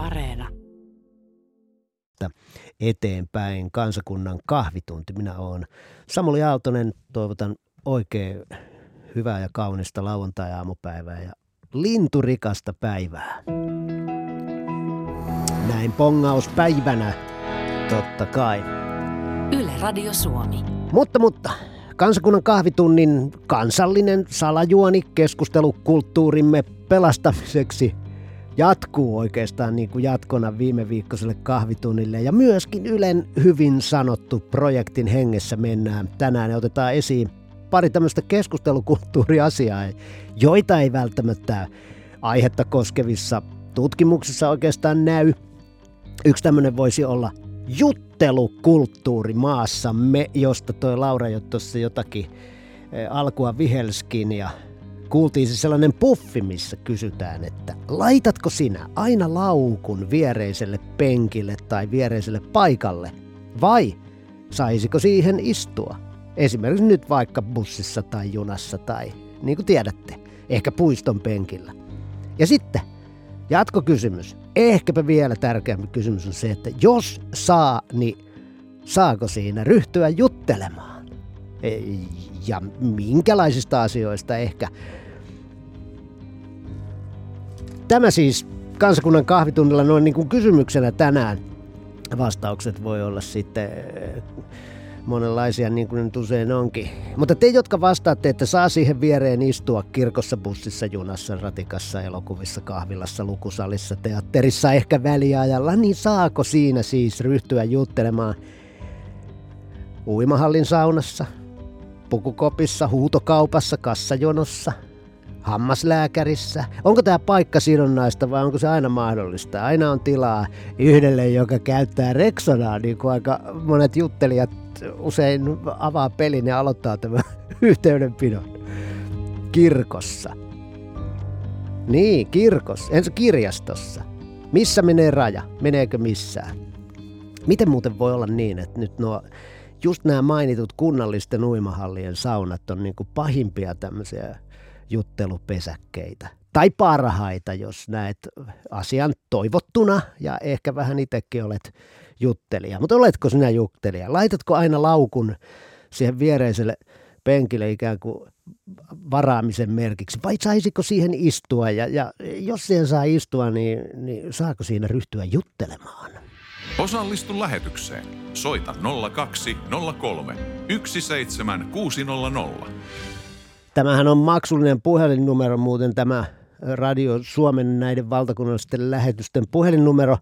Areena. Eteenpäin kansakunnan kahvitunti. Minä olen Samuli Aaltonen. Toivotan oikein hyvää ja kaunista lauantai-aamupäivää ja linturikasta päivää. Näin pongauspäivänä, totta kai. Yle Radio Suomi. Mutta, mutta, kansakunnan kahvitunnin kansallinen salajuoni keskustelukulttuurimme pelastamiseksi jatkuu oikeastaan niin kuin jatkona viime viikkoiselle kahvitunnille. Ja myöskin Ylen hyvin sanottu projektin hengessä mennään tänään ja otetaan esiin pari tämmöistä keskustelukulttuuriasiaa, joita ei välttämättä aihetta koskevissa tutkimuksissa oikeastaan näy. Yksi tämmöinen voisi olla juttelukulttuuri maassamme, josta toi Laura jo tuossa jotakin eh, alkua vihelskin ja kuultiin se sellainen puffi, missä kysytään, että laitatko sinä aina laukun viereiselle penkille tai viereiselle paikalle vai saisiko siihen istua? Esimerkiksi nyt vaikka bussissa tai junassa tai niin kuin tiedätte, ehkä puiston penkillä. Ja sitten jatkokysymys. Ehkäpä vielä tärkeämpi kysymys on se, että jos saa, niin saako siinä ryhtyä juttelemaan? Ja minkälaisista asioista ehkä? Tämä siis kansakunnan kahvitunnilla noin niin kuin kysymyksenä tänään. Vastaukset voi olla sitten monenlaisia niin kuin nyt usein onkin. Mutta te, jotka vastaatte, että saa siihen viereen istua kirkossa, bussissa, junassa, ratikassa, elokuvissa, kahvilassa, lukusalissa, teatterissa, ehkä väliajalla, niin saako siinä siis ryhtyä juttelemaan uimahallin saunassa, pukukopissa, huutokaupassa, kassajonossa – hammaslääkärissä? Onko tämä paikka sidonnaista vai onko se aina mahdollista? Aina on tilaa yhdelle, joka käyttää Rexonaa, niin kuin aika monet juttelijat usein avaa pelin ja aloittaa tämän yhteydenpidon. Kirkossa. Niin, kirkos. Ensin kirjastossa. Missä menee raja? Meneekö missään? Miten muuten voi olla niin, että nyt nuo just nämä mainitut kunnallisten uimahallien saunat on niin pahimpia tämmöisiä juttelupesäkkeitä. Tai parhaita, jos näet asian toivottuna ja ehkä vähän itsekin olet juttelija. Mutta oletko sinä juttelija? Laitatko aina laukun siihen viereiselle penkille ikään kuin varaamisen merkiksi, vai saisiko siihen istua? Ja, ja jos siihen saa istua, niin, niin saako siinä ryhtyä juttelemaan? Osallistu lähetykseen. Soita 0203 17600. Tämähän on maksullinen puhelinnumero muuten tämä Radio Suomen näiden valtakunnallisten lähetysten puhelinnumero,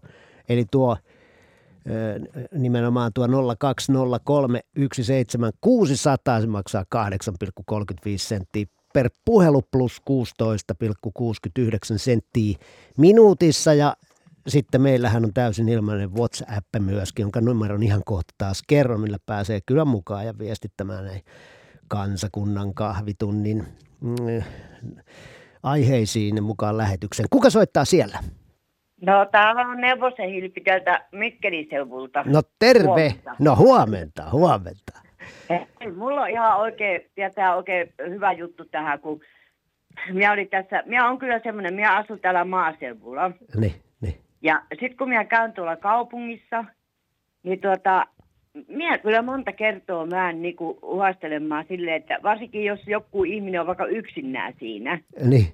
eli tuo nimenomaan tuo 0203 17600, se maksaa 8,35 senttiä per puhelu plus 16,69 senttiä minuutissa. Ja sitten meillähän on täysin ilmainen WhatsApp myöskin, jonka numeron ihan kohta taas kerron, millä pääsee kyllä mukaan ja viestittämään näin kansakunnan kahvitunnin mm, aiheisiin mukaan lähetyksen. Kuka soittaa siellä? No täällä on Neuvosen Hilpi täältä Mikkelin seuvulta. No terve. Huomenta. No huomenta, huomenta. Hei, mulla on ihan oikein, ja tämä oikein hyvä juttu tähän, kun minä olin tässä, minä on kyllä semmoinen, minä asun täällä maaseudulla. Niin, niin. Ja sitten kun minä käyn tuolla kaupungissa, niin tuota, minä kyllä monta kertaa mä en niinku uhastelemaan silleen, että varsinkin jos joku ihminen on vaikka yksinään siinä. Niin.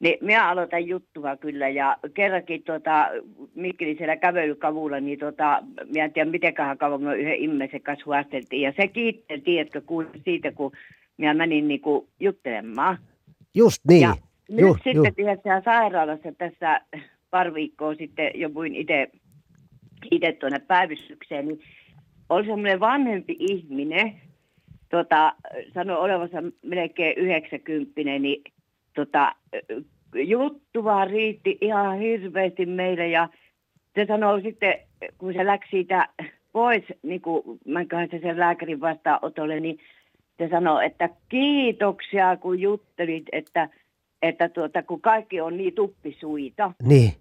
Niin minä aloitan juttua kyllä ja kerrankin tuota, Mikkelisellä kävelykavulla, niin tuota, minä en tiedä mitenköhän kauan me yhden ihmisen kanssa huasteltiin. Ja se kiitteli, tiedätkö, kuuli siitä, kun minä menin niinku juttelemaan. Just niin. Ja Juh, nyt sitten tiedätkö, sairaalassa tässä pari viikkoa sitten jo puin itse tuonne päivystykseen, niin oli semmoinen vanhempi ihminen, tota, sanoi olevansa melkein 90, niin tota, juttu vaan riitti ihan hirveästi meille ja se sanoi sitten, kun se läksi siitä pois, niin kuin mänköhän se sen lääkärin vastaanotolle, niin se sanoi, että kiitoksia kun juttelit, että, että tuota, kun kaikki on niin tuppisuita. Niin.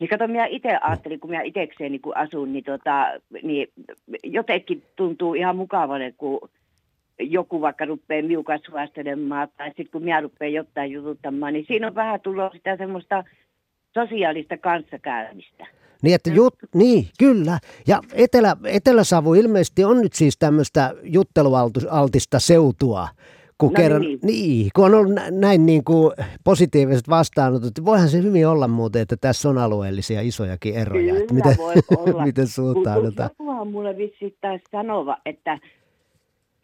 Niin kato, minä itse ajattelin, kun minä itsekseen niin asun, niin, tota, niin jotenkin tuntuu ihan mukavalle, kun joku vaikka rupeaa miukas suostelemaan, tai sitten kun minä rupean jotain jututtamaan, niin siinä on vähän tullut sitä semmoista sosiaalista kanssakäymistä. Niin, että jut, niin, kyllä. Ja Etelä, Etelä-Savo ilmeisesti on nyt siis tämmöistä juttelualtista seutua. Kun, No kerran, niin. niin, kun on ollut nä- näin niin kuin positiiviset vastaanotot, voihan se hyvin olla muuten, että tässä on alueellisia isojakin eroja. että Kyllä miten, voi olla. miten Mutta suhtaudutaan. jokuhan mulle vissi taisi sanova, että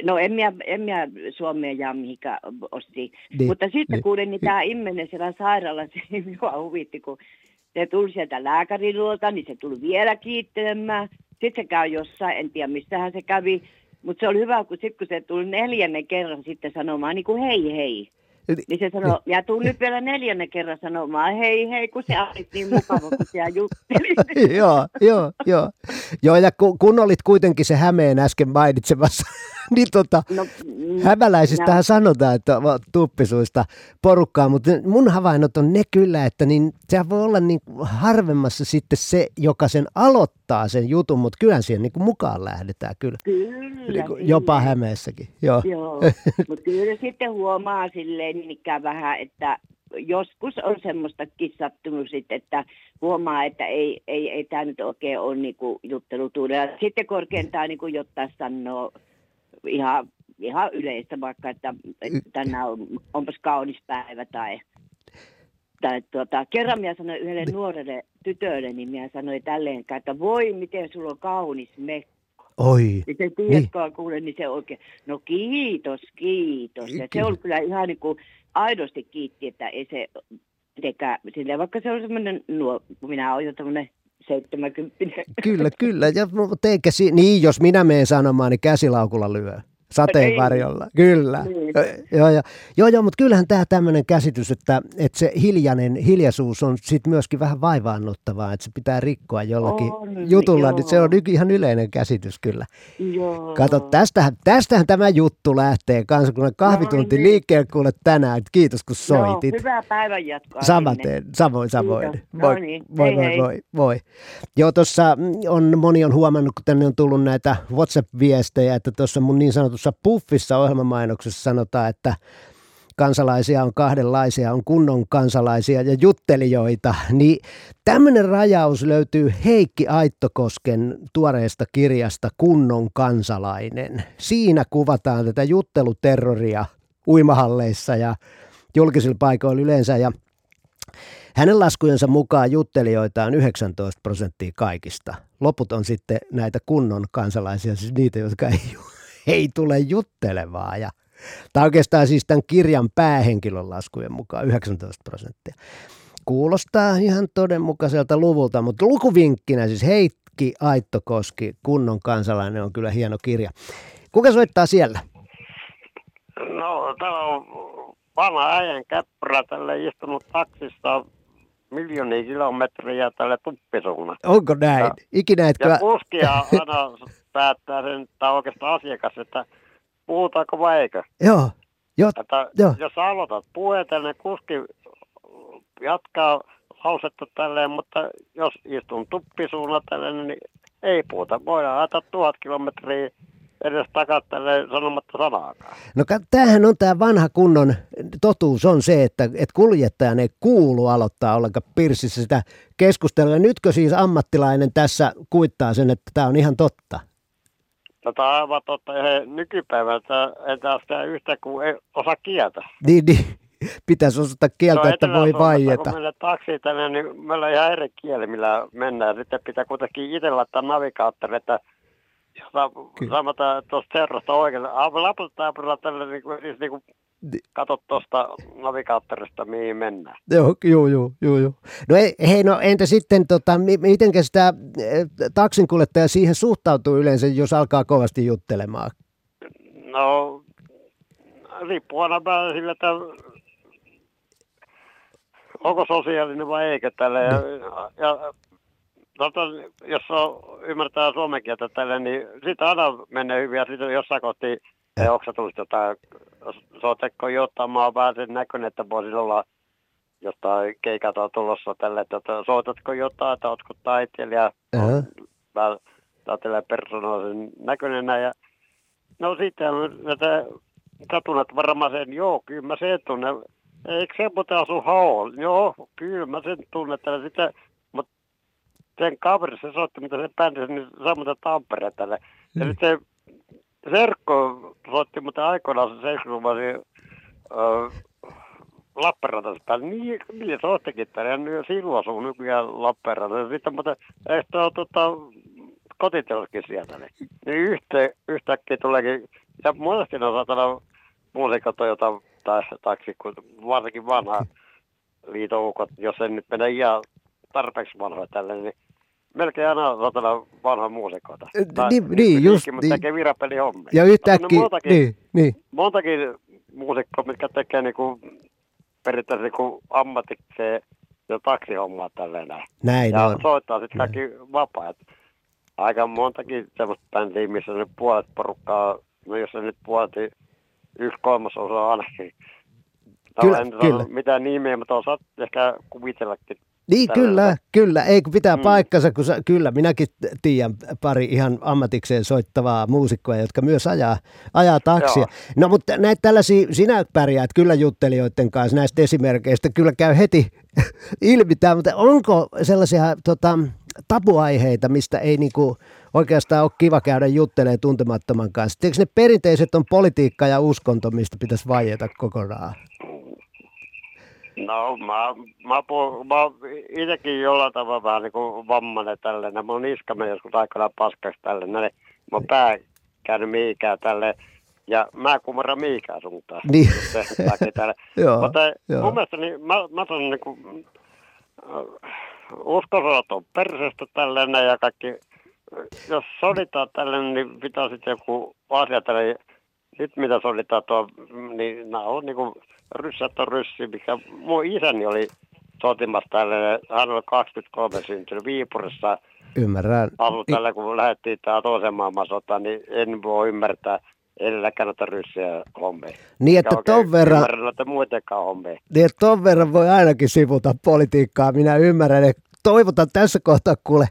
no en minä, en minä Suomea jaa mihinkään osti. Niin, Mutta sitten niin. kuulin, niin tämä ihminen siellä sairaalassa, niin minua huvitti, kun se tuli sieltä lääkärin luolta, niin se tuli vielä kiittelemään. Sitten se käy jossain, en tiedä missähän se kävi. Mutta se oli hyvä, kun sitten kun se tuli neljännen kerran sitten sanomaan niin kuin hei hei. Niin se sanoi, ja tuu nyt vielä neljännen kerran sanomaan hei hei, kun se oli niin mukava, kun siellä jutteli. joo, joo, joo. Joo, ja kun, kun olit kuitenkin se Hämeen äsken mainitsemassa, niin tota, No, mm, Hämäläisistähän sanotaan, että tuppisuista porukkaa, mutta mun havainnot on ne kyllä, että niin, sehän voi olla niin harvemmassa sitten se, joka sen aloittaa sen jutun, mutta kyllä siihen niin kuin mukaan lähdetään kyllä. Kyllä. Niin kuin jopa. Hämeessäkin, joo. Joo, mutta kyllä sitten huomaa silleen niin ikään vähän, että joskus on semmoistakin sattunut sitten, että huomaa, että ei, ei, ei tämä nyt oikein ole niinku juttelutuudella. Sitten korkeintaan niinku jotain sanoo ihan, ihan yleistä, vaikka että, että tänään on, onpas kaunis päivä tai, tai tuota, kerran minä sanoin yhdelle nuorelle tytölle, niin minä sanoin tälleen, että voi miten sulla on kaunis mekko. Oi, Niin se Niin. tiedätkö, kuule, niin se oikein, no kiitos, kiitos. Ja se on kyllä ihan niin kuin aidosti kiitti, että ei se mitenkään, silleen, vaikka se on semmoinen, nuo, kun minä olen jo tämmöinen 70 kyllä, kyllä. Ja, mutta eikä si- niin, jos minä menen sanomaan, niin käsilaukulla lyö. Sateenvarjolla, kyllä. Niin. Joo, joo, joo, joo, mutta kyllähän tämä tämmöinen käsitys, että, että se hiljainen hiljaisuus on sitten myöskin vähän vaivaannuttavaa, että se pitää rikkoa jollakin On, jutulla, joo. niin se on ihan yleinen käsitys kyllä. Joo. Kato, tästähän, tästähän tämä juttu lähtee kansakunnan kahvitunti niin. liikkeelle kuule tänään. Kiitos kun soitit. Joo, hyvää päivänjatkoa. Samaten, samoin, samoin. Kiitos. Moi, No niin, moi, hei, moi, hei. moi, moi. Joo, tuossa on, moni on huomannut, kun tänne on tullut näitä WhatsApp-viestejä, että tuossa mun niin sanotussa puffissa ohjelmamainoksessa sanotaan, että kansalaisia on kahdenlaisia, on kunnon kansalaisia ja juttelijoita, niin tämmöinen rajaus löytyy Heikki Aittokosken tuoreesta kirjasta Kunnon kansalainen. Siinä kuvataan tätä jutteluterroria uimahalleissa ja julkisilla paikoilla yleensä ja hänen laskujensa mukaan juttelijoita on 19 prosenttia kaikista. Loput on sitten näitä kunnon kansalaisia, siis niitä, jotka ei, ei tule juttelemaan. Ja, tai oikeastaan siis tämän kirjan päähenkilön laskujen mukaan 19 prosenttia. Kuulostaa ihan todenmukaiselta luvulta, mutta lukuvinkkinä siis Heikki Aittokoski, kunnon kansalainen, on kyllä hieno kirja. Kuka soittaa siellä? No, täällä on vanha äijän käppärä tälle istunut taksissa miljoonia kilometriä tälle tuppisuunnalle. Onko näin? Ja- Ikinä etkö... Ja kuski aina päättää sen, tai oikeastaan asiakas, että puhutaanko vai eikö. Joo, joo, Että Joo. jos aloitat puheita, niin kuski jatkaa lausetta tälleen, mutta jos istun tuppisuunnalla tälleen, niin ei puhuta. Voidaan ajatella tuhat kilometriä edes takaa tälleen sanomatta sanaakaan. No tämähän on tämä vanha kunnon totuus on se, että, että kuljettajan ei kuulu aloittaa ollenkaan pirsissä sitä keskustelua. Nytkö siis ammattilainen tässä kuittaa sen, että tämä on ihan totta? Tätä on aivan totta. He nykypäivältä ei taas käy yhtä kuin ei osaa kieltä. Niin, niin pitäisi osata kieltä, että voi vaieta. Kun mennään taksiin tänne, niin meillä on ihan eri kieli, millä mennään. Sitten pitää kuitenkin itse laittaa navigaattori, että. Sanotaan tuosta serrasta oikealle. Laputaapurilla tällä niin kuin, siis niin kuin katsot tuosta navigaattorista, mihin mennään. Joo, joo, joo, joo, joo. No ei, hei, no entä sitten, tota, mi- miten sitä eh, taksinkuljettaja siihen suhtautuu yleensä, jos alkaa kovasti juttelemaan? No, riippuu aina vähän sillä, että onko sosiaalinen vai eikö tällä. Ja, ja tota, jos on, ymmärtää suomen kieltä tällä, niin siitä aina menee hyvin. Ja sitten jossain kohti, ei onko tullut jotain, jotain, oon vähän sen näköinen, että voisin olla jostain keikalta tulossa tällä, että tota, soitatko jotain, että ootko taiteilija, vähän tällä persoonallisen näköinen ja no sitten näitä katunat varmaan sen, joo, kyllä mä sen tunnen. eikö se muuten asu Haol? Joo, kyllä mä sen tunnettelen sitä, mutta sen kaveri se soitti, mitä se bändi, niin se on muuten Tampereelle. Ja Mm. sitten se Serkko soitti muuten aikoinaan se 70-luvun äh, Lappeenrannassa päällä. Niin, niin soittikin tänne. Ja nyt silloin asuu nykyään Lappeenrannassa. Sitten muuten, eikö tuo tota, kotiteoskin sieltä. Niin, niin yhtä, yhtäkkiä tuleekin, ja monesti ne on saatana muusikot on jotain, tai, tai kun varsinkin vanha liitoukot, jos en nyt mene ihan tarpeeksi vanhoja tälle, niin melkein aina on saatana vanha muusikoita. Eh, Tai niin- niin, just mutta niin. tekee virapelihommia. Ja yhtäkkiä, montakin, niin, niin. montakin muusikkoa, mitkä tekee niinku, periaatteessa niinku ammatikseen ja taksihommaa tälleen näin. Näin Ja on. soittaa sitten kaikki vapaat. Aika montakin semmoista bändiä, missä nyt puolet porukkaa, no jos se nyt puolet, niin yksi kolmasosa ainakin. Kyllä, en kyllä. mitään nimeä, mutta osaat ehkä kuvitellakin. Niin, Tällä kyllä, tavalla. kyllä. Ei kun pitää Mm. paikkansa, kun sä, kyllä minäkin tiedän pari ihan ammatikseen soittavaa muusikkoa, jotka myös ajaa, ajaa taksia. Joo. No mutta näitä tällaisia, sinä pärjäät kyllä juttelijoiden kanssa näistä esimerkkeistä, kyllä käy heti ilmi tämä, mutta onko sellaisia tota, tabuaiheita, mistä ei niinku oikeastaan ole kiva käydä juttelemaan tuntemattoman kanssa? Eikö ne perinteiset on politiikka ja uskonto, mistä pitäisi vaieta kokonaan? No, mä, mä, puhun, mä oon itsekin jollain tavalla vähän niin kuin vammainen tällainen. Mä oon niskamme joskus aikanaan paskaksi tällainen. Mä oon pää käynyt mihinkään tälle ja mä en kumarra mihinkään suuntaan. Niin. Joo, Mutta joo. mun mielestä niin, mä, mä sanon niin kuin, äh, uskosanat on perseestä tällainen ja kaikki, jos soditaan tällainen, niin pitää sitten joku asia tällainen, nyt mitä soditaan tuo, niin nämä on niin kuin, ryssät on ryssi, mikä mun isäni oli sotimassa tällainen, hän oli 23 syntynyt Viipurissa, Ymmärrän. asui tällä, kun lähdettiin tämä toisen maailmansotaan, niin en voi ymmärtää, edelläkään noita ryssiä hommia. Niin, että ton verran, muitakaan hommia. niin että ton verran voi ainakin sivuta politiikkaa. Minä ymmärrän ja toivotan tässä kohtaa kuule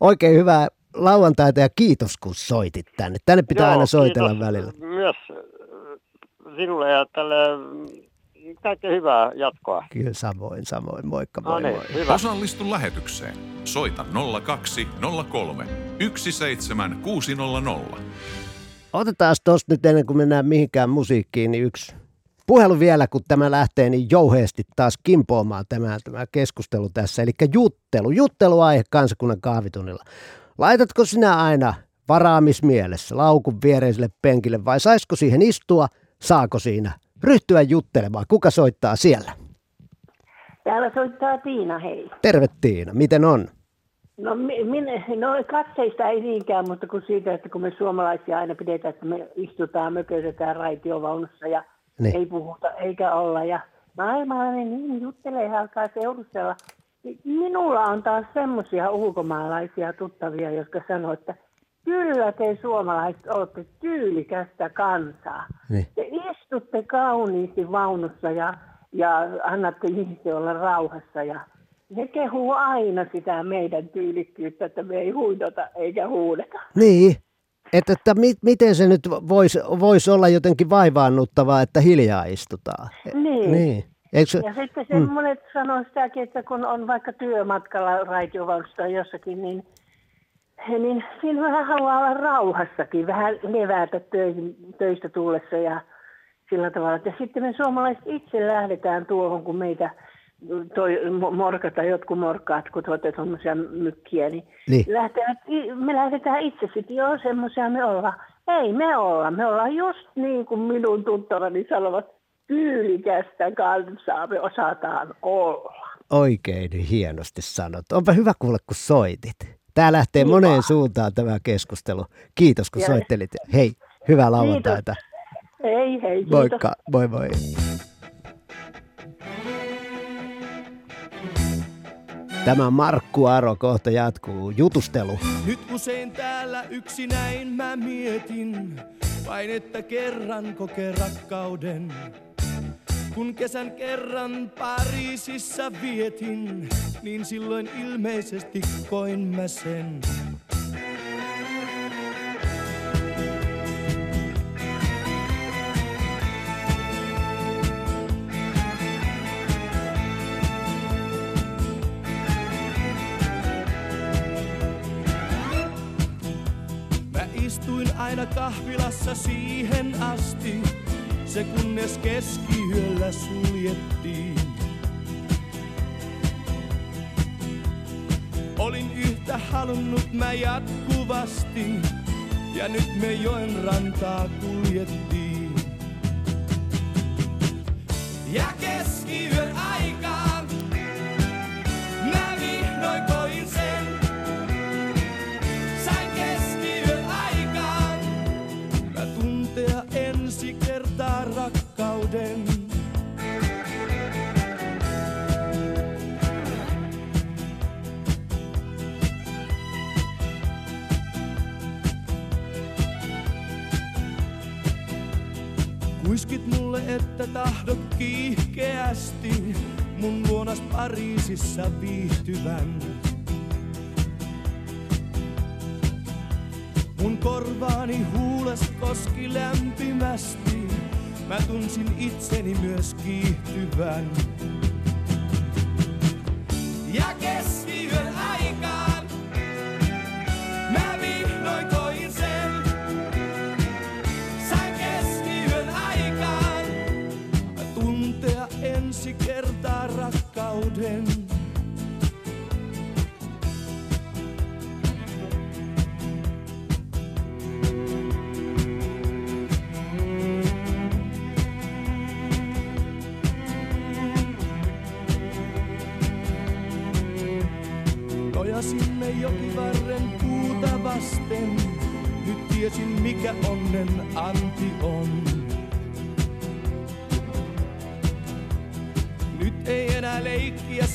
oikein hyvää lauantaita ja kiitos kun soitit tänne. Tänne pitää Joo, aina soitella kiitos välillä. Myös äh, sinulle ja tälle mm, kaikkea hyvää jatkoa. Kyllä samoin, samoin. Moikka, No moi niin, moi. hyvä. Osallistu lähetykseen. Soita 0203 17600. Otetaan tuosta nyt ennen kuin mennään mihinkään musiikkiin, niin yksi puhelu vielä, kun tämä lähtee niin jouheesti taas kimpoamaan tämä, tämä keskustelu tässä. Eli juttelu, jutteluaihe kansakunnan kahvitunnilla. Laitatko sinä aina varaamismielessä laukun viereiselle penkille vai saisiko siihen istua, saako siinä ryhtyä juttelemaan? Kuka soittaa siellä? Täällä soittaa Tiina, hei. Terve Tiina, miten on? No, mi- minä, no katseista ei niinkään, mutta kun siitä, että kun me suomalaisia aina pidetään, että me istutaan, mököisetään raitiovaunussa ja Niin. ei puhuta eikä olla. Ja maailmalainen niin juttelee, alkaa seurustella. Niin Minulla on taas semmoisia ulkomaalaisia tuttavia, jotka sanoo, että kyllä te suomalaiset olette tyylikästä kansaa. Niin. Te istutte kauniisti vaunussa ja, ja annatte ihmisten olla rauhassa ja ne kehuu aina sitä meidän tyylikkyyttä, että me ei huidota eikä huudeta. Niin, että, että mi, miten se nyt voisi vois olla jotenkin vaivaannuttavaa, että hiljaa istutaan. Niin. Niin. Eikö, se- Ja sitten semmoinen mm. sanoo sitäkin, että kun on vaikka työmatkalla raitiovaunussa tai jossakin, niin, niin siinä vähän haluaa olla rauhassakin, vähän levätä töistä tullessa ja sillä tavalla. Ja sitten me suomalaiset itse lähdetään tuohon, kun meitä toi mo- morkata, jotkut morkkaat, kun tuotte tuommoisia mykkiä, niin, Niin. Lähtevät, me lähdetään itse sitten, joo semmoisia me ollaan. Ei me olla, me ollaan just niin kuin minun tuttavani sanovat, tyylikästä kansaa me osataan olla. Oikein hienosti sanot. Onpa hyvä kuulla, kun soitit. Tämä lähtee moneen suuntaan tämä keskustelu. Kiitos, kun Ja- soittelit. Hei, hyvää lauantaita. Ei, hei, kiitos. Moikka, moi moi. Tämä Markku Aro kohta jatkuu. Jutustelu. Nyt usein täällä yksinäin mä mietin, vain että kerran kokee rakkauden. Kun kesän kerran Pariisissa vietin, niin silloin ilmeisesti koin mä sen. Mä istuin aina kahvilassa siihen asti, se kunnes keskiyöllä suljettiin. Olin yhtä halunnut mä jatkuvasti, ja nyt me joen rantaa kuljettiin. Ja keskiyön aikaan rakkauden. Kuiskit mulle, että tahdot kiihkeästi mun luonas Pariisissa viihtyvän. Mun korvaani huules koski lämpimästi, mä tunsin itseni myös kiihtyvän. Ja keskiyön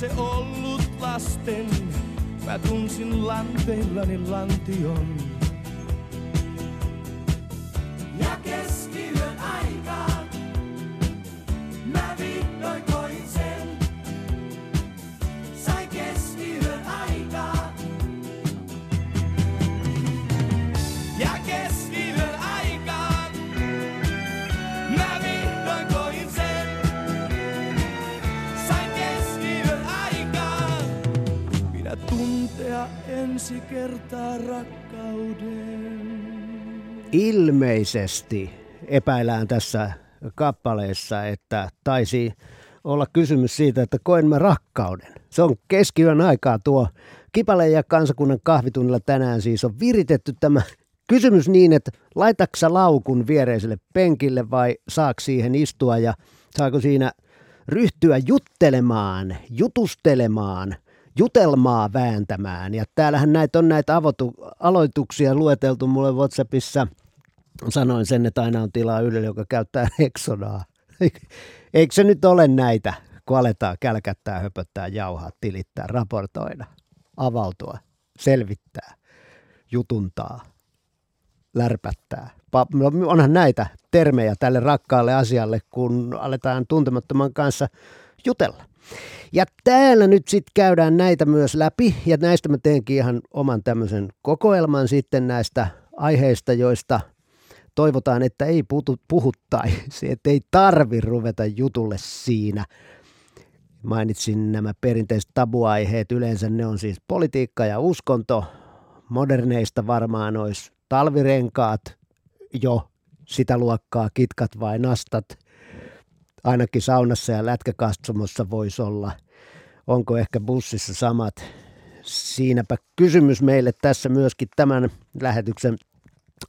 se ollut lasten. Mä tunsin lanteillani lantion. Ilmeisesti epäillään tässä kappaleessa, että taisi olla kysymys siitä, että koen mä rakkauden. Se on keskiyön aikaa tuo Kipale ja kansakunnan kahvitunnilla tänään siis on viritetty tämä kysymys niin, että laitaksa laukun viereiselle penkille vai saako siihen istua ja saako siinä ryhtyä juttelemaan, jutustelemaan, jutelmaa vääntämään. Ja täällähän näitä on näitä avotu, aloituksia lueteltu mulle WhatsAppissa. Sanoin sen, että aina on tilaa Ylelle, joka käyttää Exodaa. Eikö se nyt ole näitä, kun aletaan kälkättää, höpöttää, jauhaa, tilittää, raportoida, avautua, selvittää, jutuntaa, lärpättää. No, onhan näitä termejä tälle rakkaalle asialle, kun aletaan tuntemattoman kanssa jutella. Ja täällä nyt sitten käydään näitä myös läpi, ja näistä mä teenkin ihan oman tämmöisen kokoelman sitten näistä aiheista, joista toivotaan, että ei putu, puhuttaisi, että ei tarvi ruveta jutulle siinä. Mainitsin nämä perinteiset tabuaiheet, yleensä ne on siis politiikka ja uskonto. Moderneista varmaan olisi talvirenkaat jo sitä luokkaa, kitkat vai nastat. Ainakin saunassa ja lätkäkatsomossa voisi olla. Onko ehkä bussissa samat? Siinäpä kysymys meille tässä myöskin tämän lähetyksen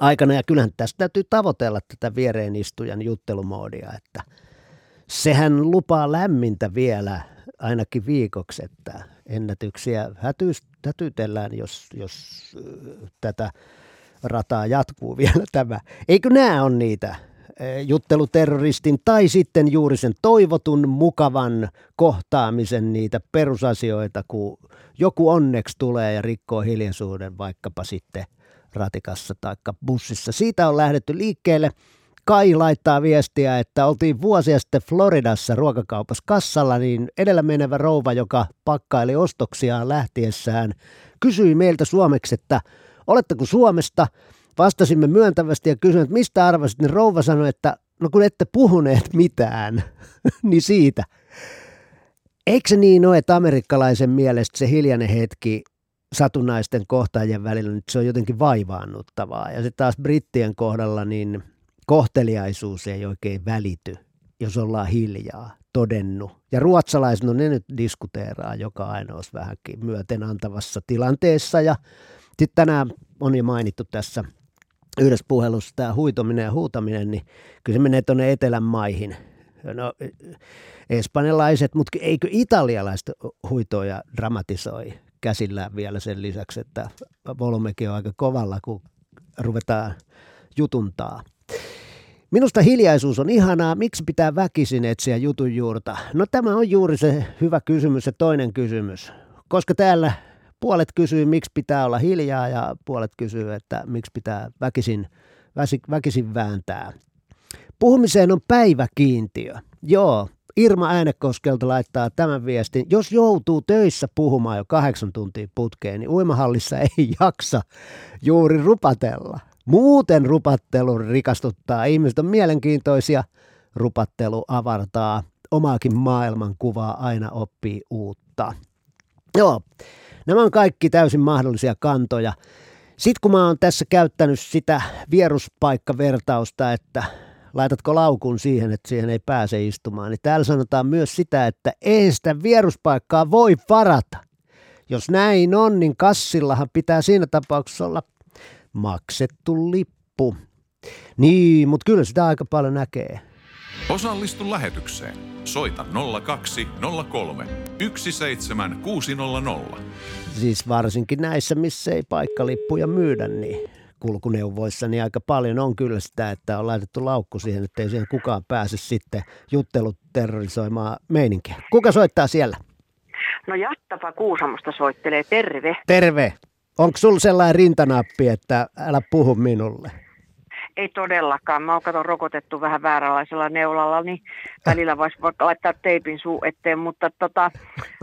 aikana. Ja kyllähän tästä täytyy tavoitella tätä viereen istujan juttelumoodia, että sehän lupaa lämmintä vielä ainakin viikoksi, että ennätyksiä hätytellään, jos, jos tätä rataa jatkuu vielä tämä. Eikö nämä on niitä jutteluterroristin tai sitten juuri sen toivotun mukavan kohtaamisen niitä perusasioita, kun joku onneksi tulee ja rikkoo hiljaisuuden vaikkapa sitten ratikassa tai bussissa. Siitä on lähdetty liikkeelle. Kai laittaa viestiä, että oltiin vuosia sitten Floridassa ruokakaupassa kassalla, niin edellä menevä rouva, joka pakkaili ostoksiaan lähtiessään, kysyi meiltä suomeksi, että oletteko Suomesta? Vastasimme myöntävästi ja kysyin, että mistä arvasit, niin rouva sanoi, että no kun ette puhuneet mitään, niin siitä. Eikö se niin ole, että amerikkalaisen mielestä se hiljainen hetki satunnaisten kohtaajien välillä, niin se on jotenkin vaivaannuttavaa. Ja sitten taas brittien kohdalla niin kohteliaisuus ei oikein välity, jos ollaan hiljaa todennut. Ja ruotsalaiset, no ne nyt diskuteeraa joka ainoassa vähänkin myöten antavassa tilanteessa. Ja sitten tänään on jo mainittu tässä yhdessä puhelussa tämä huitominen ja huutaminen, niin kyllä se menee tuonne etelän maihin. No, espanjalaiset, mutta eikö italialaiset huitoja dramatisoi käsillään vielä sen lisäksi, että volmekin on aika kovalla, kun ruvetaan jutuntaa. Minusta hiljaisuus on ihanaa. Miksi pitää väkisin etsiä jutun juurta? No tämä on juuri se hyvä kysymys ja toinen kysymys. Koska täällä puolet kysyy, miksi pitää olla hiljaa ja puolet kysyy, että miksi pitää väkisin, väkisin vääntää. Puhumiseen on päiväkiintiö. Joo, Irma Äänekoskelta laittaa tämän viestin. Jos joutuu töissä puhumaan jo kahdeksan tuntia putkeen, niin uimahallissa ei jaksa juuri rupatella. Muuten rupattelu rikastuttaa. Ihmiset on mielenkiintoisia. Rupattelu avartaa omaakin maailmankuvaa, aina oppii uutta. Joo, nämä on kaikki täysin mahdollisia kantoja. Sitten kun mä oon tässä käyttänyt sitä vieruspaikkavertausta, että laitatko laukun siihen, että siihen ei pääse istumaan, niin täällä sanotaan myös sitä, että ei sitä vieruspaikkaa voi varata. Jos näin on, niin kassillahan pitää siinä tapauksessa olla maksettu lippu. Niin, mutta kyllä sitä aika paljon näkee. Osallistu lähetykseen. Soita 0203 17600. Siis varsinkin näissä, missä ei paikkalippuja myydä, niin kulkuneuvoissa, niin aika paljon on kyllä sitä, että on laitettu laukku siihen, että ei siihen kukaan pääse sitten juttelut terrorisoimaan meininkiä. Kuka soittaa siellä? No Jattapa Kuusamosta soittelee, terve. Terve. Onko sulla sellainen rintanappi, että älä puhu minulle? Ei todellakaan. Mä oon rokotettu vähän vääränlaisella neulalla, niin välillä voisi vaikka laittaa teipin suu eteen. Mutta tota,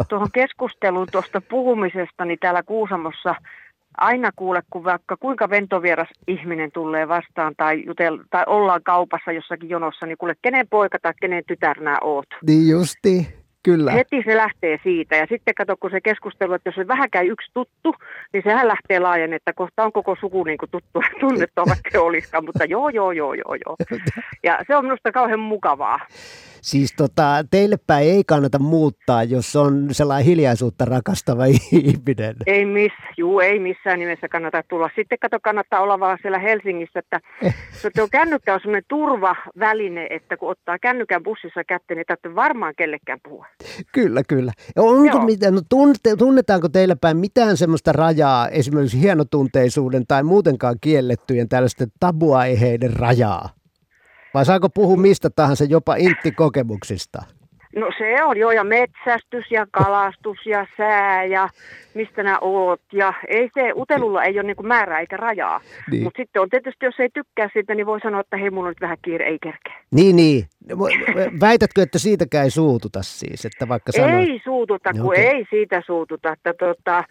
tuohon keskusteluun tuosta puhumisesta, niin täällä Kuusamossa aina kuule, kun vaikka kuinka ventovieras ihminen tulee vastaan tai, jutel, tai ollaan kaupassa jossakin jonossa, niin kuule, kenen poika tai kenen tytär nää oot. Niin justi. Kyllä. Heti se lähtee siitä. Ja sitten kato, kun se keskustelu, että jos on vähäkään yksi tuttu, niin sehän lähtee laajen, että kohta on koko suku niin kuin tuttu tunnettu, vaikka olisikaan. Mutta joo, joo, joo, joo, joo. Ja se on minusta kauhean mukavaa. Siis tota, teille päin ei kannata muuttaa, jos on sellainen hiljaisuutta rakastava ihminen. Ei, miss, juu, ei missään nimessä kannata tulla. Sitten kato, kannattaa olla vaan siellä Helsingissä, että se tuo kännykkä on sellainen turvaväline, että kun ottaa kännykän bussissa kätteen, niin täytyy varmaan kellekään puhua. Kyllä, kyllä. Onko mitään, no tunnetaanko teillä päin mitään semmoista rajaa, esimerkiksi hienotunteisuuden tai muutenkaan kiellettyjen tällaisten tabuaiheiden rajaa? Vai saako puhua mistä tahansa, jopa intti-kokemuksista? No se on jo, ja metsästys ja kalastus ja sää ja mistä nämä oot. Ja ei se, utelulla ei ole niin määrää eikä rajaa. Niin. Mutta sitten on tietysti, jos ei tykkää siitä, niin voi sanoa, että hei, mulla on nyt vähän kiire, ei kerkeä. Niin, niin. Väitätkö, että siitäkään ei suututa siis? Että vaikka sanoo... Ei suututa, kun okay. ei siitä suututa. Että tota,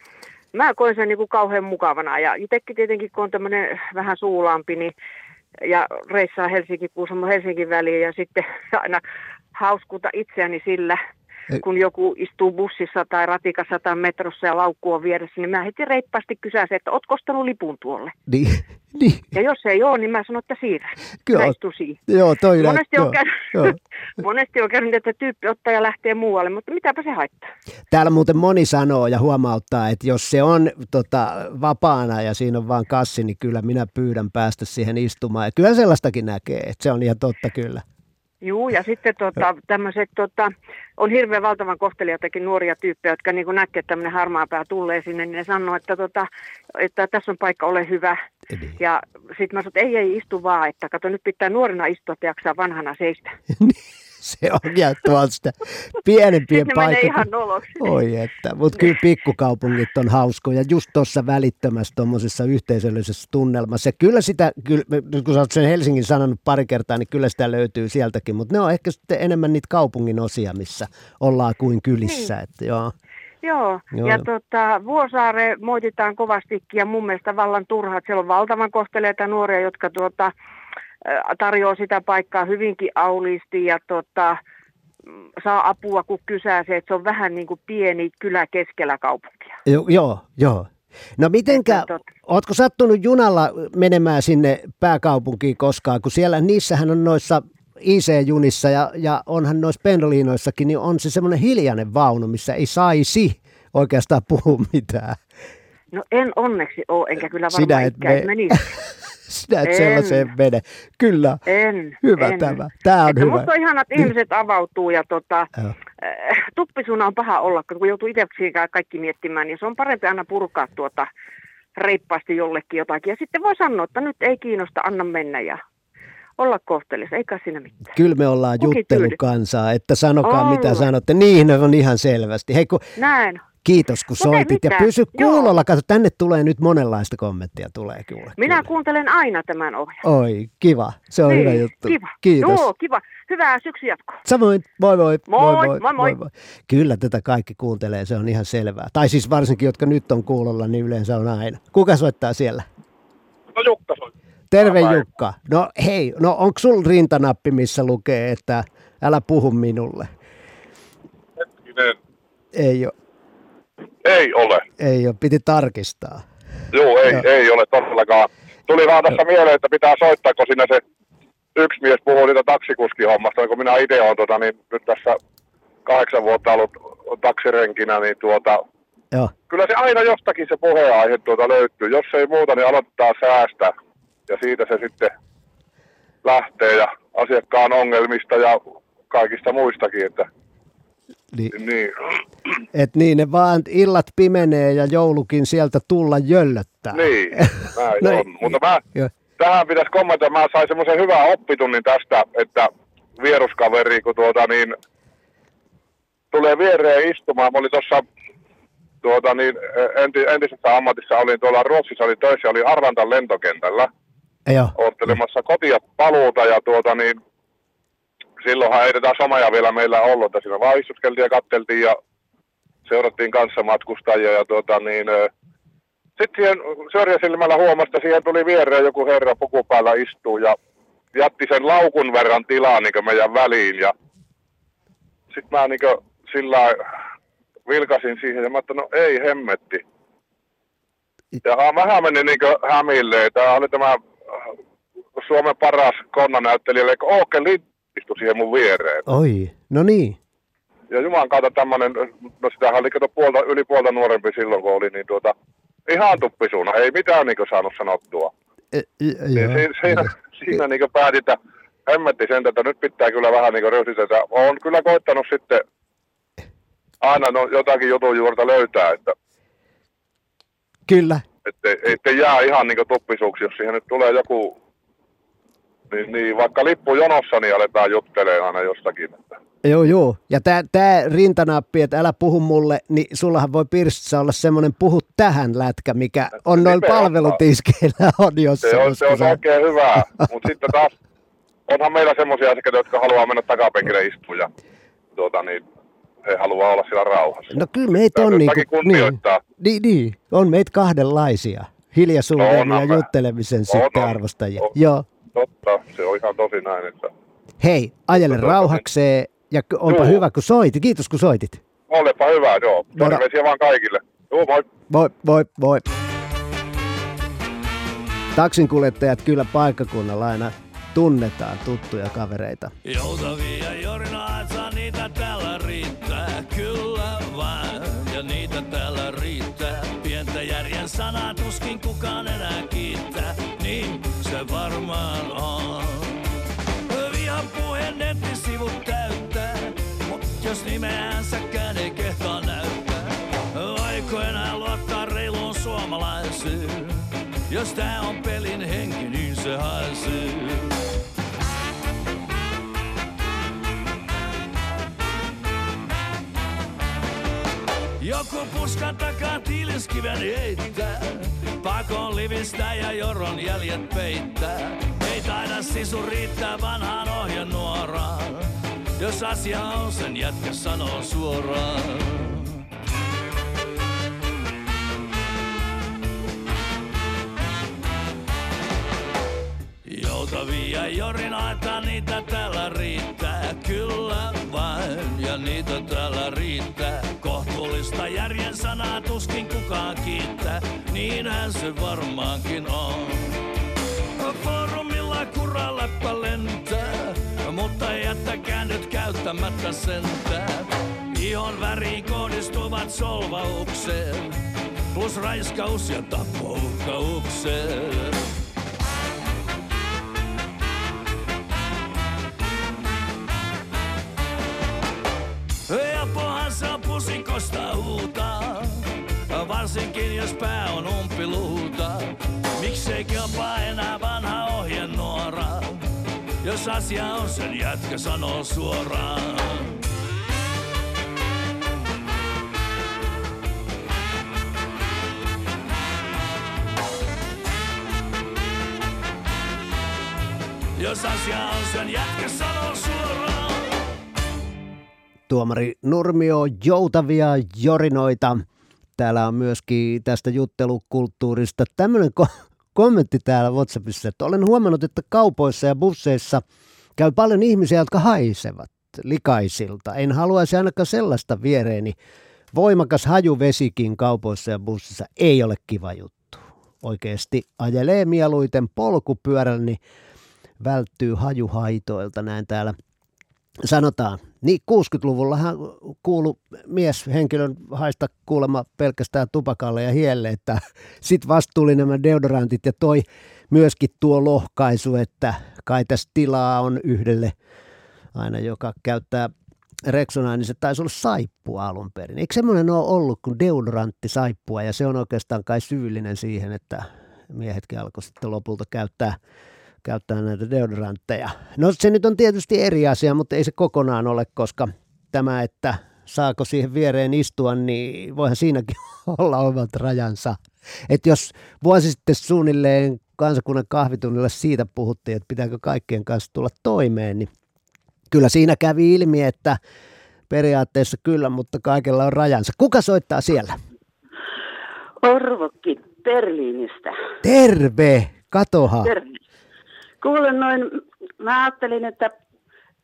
mä koen sen niin kuin kauhean mukavana. Ja itsekin tietenkin, kun on tämmöinen vähän suulaampi, niin ja reissaa Helsinki, Kuusamo Helsingin väliin ja sitten aina hauskuta itseäni sillä, kun joku istuu bussissa tai ratikassa tai metrossa ja laukku on vieressä, niin mä heti reippaasti kysäisin, että ootko ostanut lipun tuolle? Niin, niin. Ja jos ei ole, niin mä sanon, että siirrä. Kyllä. Joo, toi monesti, joo, on käynyt, joo. monesti on käynyt, että tyyppi ottaa ja lähtee muualle, mutta mitäpä se haittaa. Täällä muuten moni sanoo ja huomauttaa, että jos se on tota, vapaana ja siinä on vaan kassi, niin kyllä minä pyydän päästä siihen istumaan. Ja kyllä sellaistakin näkee, että se on ihan totta kyllä. Joo, ja sitten tota, tämmöiset, tota, on hirveän valtavan kohtelijoitakin nuoria tyyppejä, jotka niin näkee, että tämmöinen harmaa pää tulee sinne, niin ne sanoo, että, tota, että tässä on paikka, ole hyvä. Eli. Ja sitten mä sanoin, että ei, ei, istu vaan, että kato, nyt pitää nuorena istua, että jaksaa vanhana seistä. se on ja tuosta pienempien paikkojen. Oi että, mutta kyllä pikkukaupungit on hauskoja just tuossa välittömässä tuommoisessa yhteisöllisessä tunnelmassa. Ja kyllä sitä, kyllä, kun sä oot sen Helsingin sanonut pari kertaa, niin kyllä sitä löytyy sieltäkin, mutta ne on ehkä sitten enemmän niitä kaupungin osia, missä ollaan kuin kylissä. Niin. Että joo. Joo, Joo, ja tota, Vuosaare moititaan kovastikin ja mun mielestä vallan turha, että siellä on valtavan kohteleita nuoria, jotka tuota, tarjoaa sitä paikkaa hyvinkin auliisti ja tota, saa apua, kun kysää se, että se on vähän niin kuin pieni kylä keskellä kaupunkia. Joo, joo. joo. No mitenkä, ootko sattunut junalla menemään sinne pääkaupunkiin koskaan, kun siellä niissähän on noissa IC-junissa ja, ja onhan noissa pendoliinoissakin, niin on se semmoinen hiljainen vaunu, missä ei saisi oikeastaan puhua mitään. No en onneksi ole, enkä kyllä Sinä varmaan et ikään me- menisi. Sinä et En. sellaiseen mene. Kyllä, En. hyvä en. tämä. Tämä on Että hyvä. Musta on ihana, että ihmiset avautuu ja tota, äh, tuppisuna on paha olla, kun joutuu itse kaikki miettimään, niin se on parempi aina purkaa tuota reippaasti jollekin jotakin. Ja sitten voi sanoa, että nyt ei kiinnosta, anna mennä ja olla kohteellista, eikä siinä mitään. Kyllä me ollaan juttelukansaa, että sanokaa mitä Ollaan. sanotte. Niin on ihan selvästi. Hei kun, Näin. Kiitos kun Mut soitit ja pysy kuulolla. Kato, tänne tulee nyt monenlaista kommenttia. Tulee kyllä. Minä kyllä. kuuntelen aina tämän ohjelman. Oi, kiva. Se on hyvä juttu. Kiva. Kiitos. Joo, kiva. Hyvää syksy jatkoa. Samoin, moi moi. Moi, moi, moi. Kyllä tätä kaikki kuuntelee, se on ihan selvää. Tai siis varsinkin, jotka nyt on kuulolla, niin yleensä on aina. Kuka soittaa siellä? No Jukka soi. Terve Päivä. Jukka. No hei, no onko sul rintanappi, missä lukee, että älä puhu minulle? Hetkinen. Ei ole, Ei ole. ei ole, piti tarkistaa. Joo, ei, Joo. ei ole todellakaan. Tuli vaan tässä mieleen, että pitää soittaa, kun siinä se yksi mies puhuu niitä taksikuskihommasta. Kun minä itse olen tota, niin nyt tässä kahdeksan vuotta ollut taksirenkinä, niin tuota, Joo, kyllä se aina jostakin se puheenaihe tuota löytyy. Jos ei muuta, niin aloittaa säästä ja siitä se sitten lähtee ja asiakkaan ongelmista ja kaikista muistakin, että niin, niin. et niin, ne vaan illat pimenee ja joulukin sieltä tulla jöllöttää. Niin, näin No on. Mutta mä, Joo. tähän pitäisi kommentoida. Mä sain semmoisen hyvän oppitunnin tästä, että vieruskaveri, kun tuota niin, tulee viereen istumaan. Mä olin tuossa tuota niin, enti, entisessä ammatissa olin tuolla Ruotsissa, oli töissä, oli Arlantan lentokentällä Joo, ottelemassa kotia paluuta ja tuota niin, silloinhan ei tätä somea vielä meillä ollut, että siinä vaan istuskeltiin ja katteltiin ja seurattiin kanssa matkustajia ja tuota niin, sitten siihen syrjäsilmällä huomasi, että siihen tuli viereen joku herra puku päällä istuu ja jätti sen laukun verran tilaa niin meidän väliin ja sitten mä niin sillä vilkasin siihen ja mä että no ei hemmetti. Ja vähän meni niin hämille. Tämä oli tämä Suomen paras konnanäyttelijä, eli Åke istui siihen mun viereen. oi, no niin. Ja Jumalan kautta tämmönen, no sitähän oli kato puolta, yli puolta nuorempi silloin kun oli, niin tuota, ihan tuppisuna, ei mitään niin saanut sanottua. E, e, Niin siinä, siinä, siinä niin päätin, että hemmetti sen, että nyt pitää kyllä vähän niin ryhdistetä. Olen kyllä koittanut sitten aina no, jotakin jutun juurta löytää, että Kyllä, ettei, ettei jää ihan niin tuppisuuksi, jos siihen nyt tulee joku, niin, niin vaikka lippu jonossa, niin aletaan juttelemaan aina jostakin. Joo, joo. Ja tämä tää rintanappi, että älä puhu mulle, niin sullahan voi Pirstissä olla semmoinen puhu tähän lätkä, mikä on noin palvelutiskeillä on jossa. Se on, se on oikein hyvä, mutta sitten taas onhan meillä semmoisia asiakkaita, jotka haluaa mennä takapenkille istumaan ja tuota, niin, he haluaa olla siellä rauhassa. No kyllä meitä on niinku, niin, kunnioittaa. niin, niin, on meitä kahdenlaisia. Hiljaisuuden No, ja juttelemisen On, sitten on. arvostajia. On. Joo. Totta, se on ihan tosi näin, että Hei, ajele Tota, rauhakseen ja onpa Joo. hyvä kun soitit. Kiitos kun soitit. olepa hyvä, joo. Moro. Terveisiä vaan kaikille. Joo, moi. Moi, moi, moi. Taksinkuljettajat kyllä paikkakunnalla aina tunnetaan tuttuja kavereita. Joutavia jorinaita, niitä täällä riittää, kyllä vaan, ja niitä täällä riittää. Pientä järjen sanaa tuskin kukaan enää kiittää, niin se varmaan on. Vihan puheen nettisivut täyttää, mut jos nimeänsäkään ei kehtaa näyttää. Voiko enää luottaa reiluun suomalaiseen? Jos tää on pelin henki, niin se haisee. Joku puskan takaa tiiliskiven heittää. Pakon livistä ja joron jäljet peittää. Ei taida sisu riittää vanhaan ohjenuoraan. Jos asia on sen jätkä sanoo suoraan. Joutavia jorinaita, niitä täällä riittää. Kyllä vain, ja niitä täällä riittää. Kohtuullista järjen sanaa tuskin kukaan kiittää, niinhän se varmaankin on. Foorumilla kura läppä lentää, mutta jättäkää nyt käyttämättä sentään. Ihon väriin kohdistuvat solvaukseen, plus raiskaus ja tappouhkaukseen. Ja pohassa pusikosta huutaa, varsinkin jos pää on umpiluuta. Miksei kelpaa enää vanha ohjenuora, jos asia on sen jätkä sanoo suoraan. Jos asia on sen jätkä sanoo suoraan. Tuomari Nurmio, joutavia jorinoita. Täällä on myöskin tästä juttelukulttuurista tämmöinen ko- kommentti täällä WhatsAppissa, että olen huomannut, että kaupoissa ja busseissa käy paljon ihmisiä, jotka haisevat likaisilta. En haluaisi ainakaan sellaista viereeni. Voimakas hajuvesikin kaupoissa ja bussissa ei ole kiva juttu. Oikeasti ajelee mieluiten polkupyörällä, niin välttyy hajuhaitoilta, näin täällä sanotaan. Niin 60-luvullahan kuulu mieshenkilön haista kuulemma pelkästään tupakalle ja hielle, että sitten vasta tuli nämä deodorantit ja toi myöskin tuo lohkaisu, että kai tässä tilaa on yhdelle aina, joka käyttää Rexonaa, niin se taisi olla saippua alun perin. Eikö semmoinen ole ollut kuin deodorantti saippua ja se on oikeastaan kai syyllinen siihen, että miehetkin alkoi sitten lopulta käyttää käyttää näitä deodorantteja. No se nyt on tietysti eri asia, mutta ei se kokonaan ole, koska tämä, että saako siihen viereen istua, niin voihan siinäkin olla omat rajansa. Että jos vuosi sitten suunnilleen kansakunnan kahvitunnilla siitä puhuttiin, että pitääkö kaikkien kanssa tulla toimeen, niin kyllä siinä kävi ilmi, että periaatteessa kyllä, mutta kaikella on rajansa. Kuka soittaa siellä? Orvokki Berliinistä. Terve, katoha. Terve. Kuule noin, mä ajattelin, että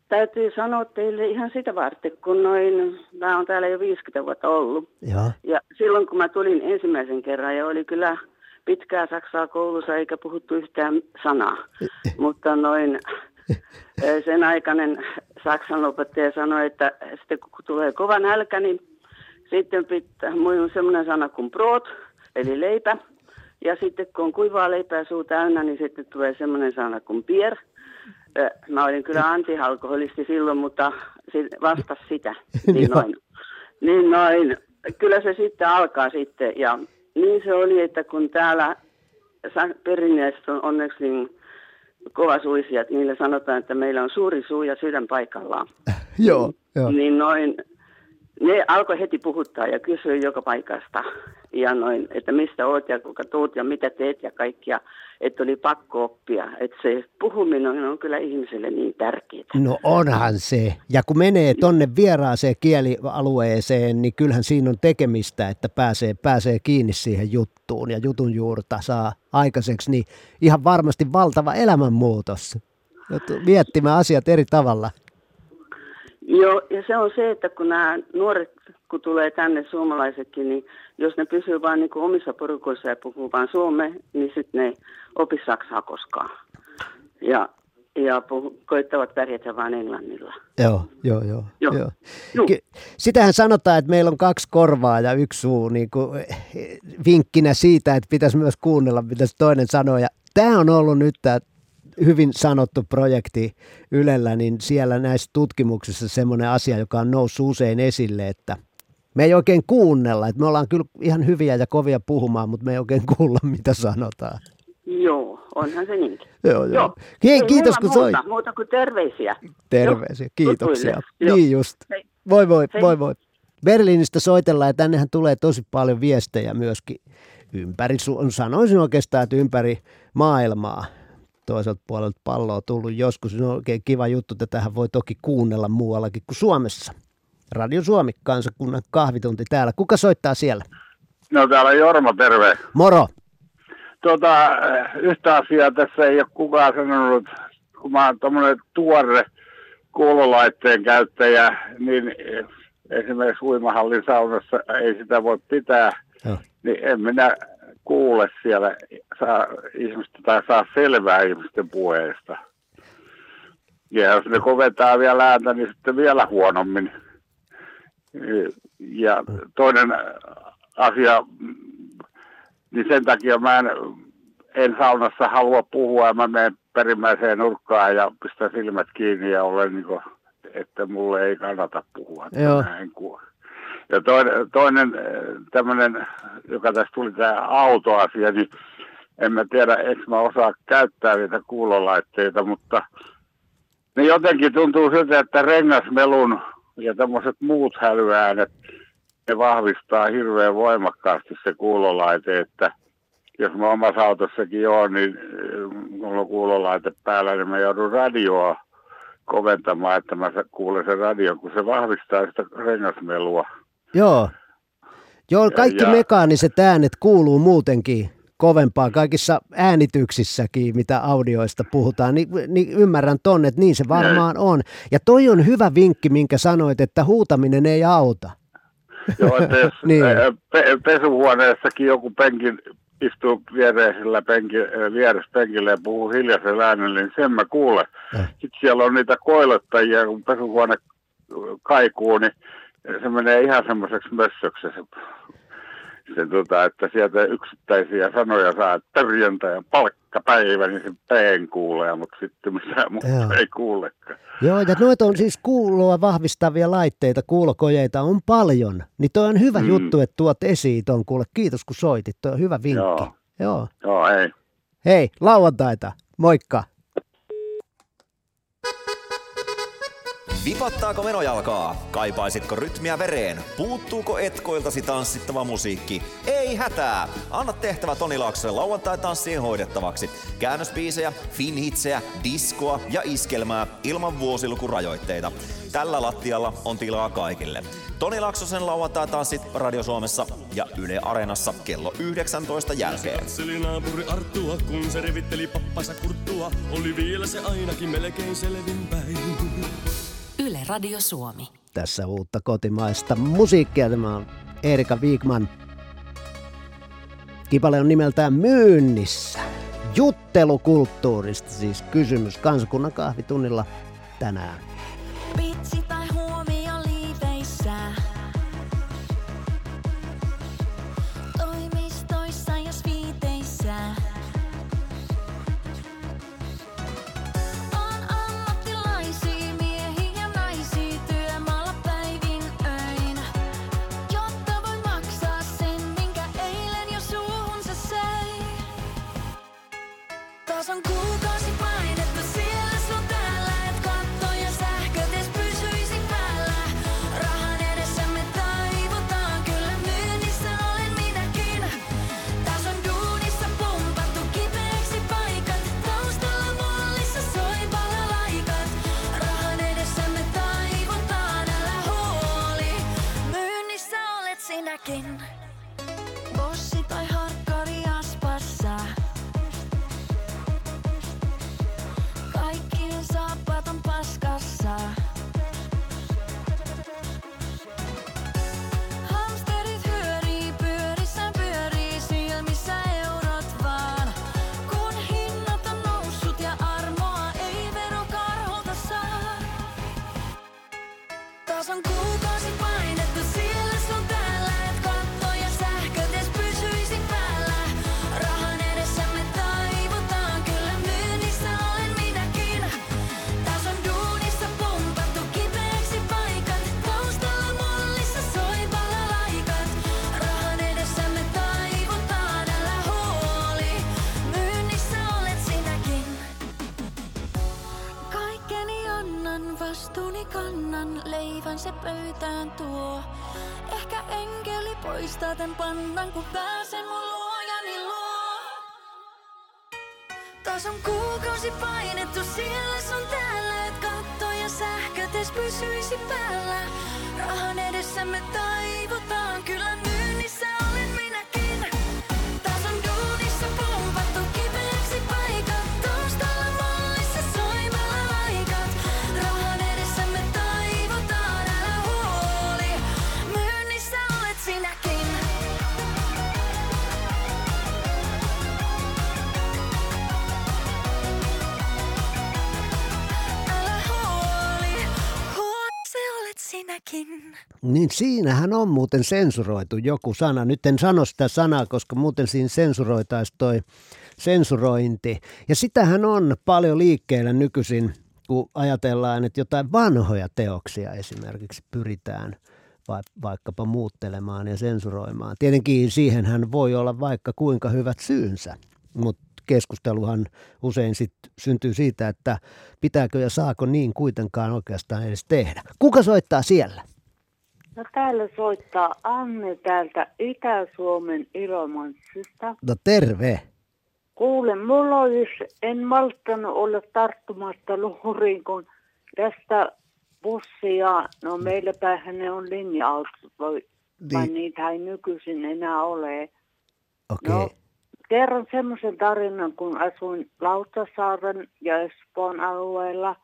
täytyy sanoa teille ihan sitä varten, kun noin, mä oon täällä jo 50 vuotta ollut. Joo. Ja silloin kun mä tulin ensimmäisen kerran ja oli kyllä pitkää saksaa koulussa eikä puhuttu yhtään sanaa. Mutta noin sen aikainen saksan opettaja sanoi, että sitten kun tulee kova nälkä, niin sitten pitää, mulla on semmoinen sana kuin brot, eli leipä. Ja sitten kun on kuivaa leipää suu täynnä, niin sitten tulee semmoinen sana kuin bier. Mä olin kyllä antialkoholisti silloin, mutta vasta sitä. Niin noin. niin noin. Kyllä se sitten alkaa sitten. Ja niin se oli, että kun täällä perinneessä on onneksi niin kovasuisia, että niille sanotaan, että meillä on suuri suu ja sydän paikallaan. Joo, joo. Niin noin, ne alkoi heti puhuttaa ja kysyä joka paikasta. Ja noin, että mistä oot ja kuka tuut ja mitä teet ja kaikkia. Että oli pakko oppia. Että se puhuminen on kyllä ihmiselle niin tärkeää. No onhan se. Ja kun menee tonne vieraaseen kielialueeseen, niin kyllähän siinä on tekemistä, että pääsee, pääsee kiinni siihen juttuun ja jutun juurta saa aikaiseksi. Niin ihan varmasti valtava elämänmuutos. Miettimään asiat eri tavalla. Joo, ja se on se, että kun nämä nuoret, kun tulee tänne suomalaisetkin, niin jos ne pysyy vain niin omissa porukoissa ja puhuu vain suomea, niin sitten ne opi saksaa koskaan. Ja, ja puhu, koittavat pärjätä vain englannilla. Joo, joo, joo. Joo. joo. Joo. Sitähän sanotaan, että meillä on kaksi korvaa ja yksi suu niin kuin eh, vinkkinä siitä, että pitäisi myös kuunnella, mitä toinen sanoo. Ja tämä on ollut nyt tämä hyvin sanottu projekti Ylellä, niin siellä näissä tutkimuksissa semmoinen asia, joka on noussut usein esille, että me ei oikein kuunnella. Että me ollaan kyllä ihan hyviä ja kovia puhumaan, mutta me ei oikein kuulla, mitä sanotaan. Joo, onhan se niinkin. Joo, joo. Joo. Hei, Ei kiitos kun soit. muuta, muuta kuin terveisiä. Terveisiä, Joo, kiitoksia. Joo. Niin just. Hei. Voi voi, Hei. voi voi. Berliinistä soitellaan ja tännehän tulee tosi paljon viestejä myöskin ympäri, sanoisin oikeastaan, että ympäri maailmaa. Toiselta puolelta palloa tullut joskus. Se on oikein kiva juttu, että tähän voi toki kuunnella muuallakin kuin Suomessa. Radio Suomi, kansakunnan kahvitunti täällä. Kuka soittaa siellä? No täällä Jorma, terve. Moro. Tota, yhtä asiaa tässä ei ole kukaan sanonut kun mä oon tommonen tuore kuulolaitteen käyttäjä, niin esimerkiksi uimahallin saunassa ei sitä voi pitää, Joo. niin en minä kuule siellä saa ihmistä tai saa selvää ihmisten puheesta. Ja jos ne koventaa vielä ääntä, niin sitten vielä huonommin. Ja toinen asia, niin sen takia mä en, en saunassa halua puhua ja mä menen perimmäiseen nurkkaan ja pistän silmät kiinni ja olen niin kuin, että mulle ei kannata puhua. että Joo. mä en kuule. Ja toinen, toinen tämmöinen, joka tässä tuli tämä autoasia, niin en mä tiedä, eikö mä osaa käyttää niitä kuulolaitteita, mutta ne jotenkin tuntuu siltä, että rengasmelun ja tämmöiset muut hälyäänet, ne vahvistaa hirveän voimakkaasti se kuulolaite, että jos mä omassa autossakin oon, niin eh, mulla on kuulolaite päällä, niin mä joudun radioa koventamaan, että mä kuulen sen radion, kun se vahvistaa sitä rengasmelua. Joo. Joo, kaikki ja- mekaaniset äänet kuuluu muutenkin kovempaa kaikissa äänityksissäkin, mitä audioista puhutaan, niin, niin ymmärrän ton, että niin se varmaan on. Ja toi on hyvä vinkki, minkä sanoit, että huutaminen ei auta. Joo, että jos Niin. pe- pesuhuoneessakin joku penkin istuu viereisellä penki, äh, vieressä penkillä ja puhuu hiljaisella äänellä, niin sen mä kuulen. Sitten siellä on niitä koilottajia, kun pesuhuone kaikuu, niin se menee ihan semmoiseksi mössöksi se, se tota, että sieltä yksittäisiä sanoja saa, että perjantai ja palkkapäivä, niin sen peen kuulee, mutta sitten mitään muuta Joo. ei kuulekaan. Joo, ja noita on siis kuulua vahvistavia laitteita, kuulokojeita on paljon. Niin toi on hyvä Mm. juttu, että tuot esiin ton kuule. Kiitos kun soitit, toi on hyvä vinkki. Joo. Joo. Joo, ei. Hei, lauantaita. Moikka. Vipattaako menojalkaa? Kaipaisitko rytmiä vereen? Puuttuuko etkoiltasi tanssittava musiikki? Ei hätää! Anna tehtävä Toni Laaksolle lauantai-tanssien hoidettavaksi. Käännöspiisejä, finhitsejä, diskoa ja iskelmää ilman vuosilukurajoitteita. Tällä lattialla on tilaa kaikille. Toni Laaksosen lauantai-tanssit Radio Suomessa ja Yle Areenassa kello 19 jälkeen. Katseli naapuri Arttua, kun se revitteli pappansa kurttua. Oli vielä se ainakin melkein selvinpäin. Radio Suomi. Tässä uutta kotimaista musiikkia. Tämä on Erika Wigman. Kipale on nimeltään Myynnissä. Juttelukulttuurista siis kysymys kansakunnan kahvitunnilla tänään. Vitsi Taas on kuukausi painettu siellä sun täällä, et katto ja sähköt edes pysyisi päällä. Rahan edessä me taivutaan, kyllä myynnissä olen minäkin. Taas on duunissa pumpattu kipeäksi paikat, taustalla mullissa soi palalaikat. Rahan edessä me taivutaan, älä huoli, myynnissä olet sinäkin. Pöytään tuo. Ehkä enkeli poistaa tän pannan, kun pääsen mun luojani luo. Taas on kuukausi painettu siellä sun täällä, et katto ja sähköt pysyisi päällä. Rahan edessä me taivutaan, kyllä Niin siinähän on muuten sensuroitu joku sana. Nyt en sano sitä sanaa, koska muuten siinä sensuroitaisiin toi sensurointi. Ja sitähän on paljon liikkeellä nykyisin, kun ajatellaan, että jotain vanhoja teoksia esimerkiksi pyritään vai, vaikkapa muuttelemaan ja sensuroimaan. Tietenkin siihenhän voi olla vaikka kuinka hyvät syynsä, mutta keskusteluhan usein sit syntyy siitä, että pitääkö ja saako niin kuitenkaan oikeastaan edes tehdä. Kuka soittaa siellä? No täällä soittaa Anne täältä Itä-Suomen Ilomantsista. No terve. Kuule, mulla olisi, en malttanut olla tarttumatta luuriin, kun tästä bussia, no meillä päin ne on linja-autot, Niin. niitä ei nykyisin enää ole. Okei. No, kerron semmoisen tarinan, kun asuin Lauttasaaren ja Espoon alueella,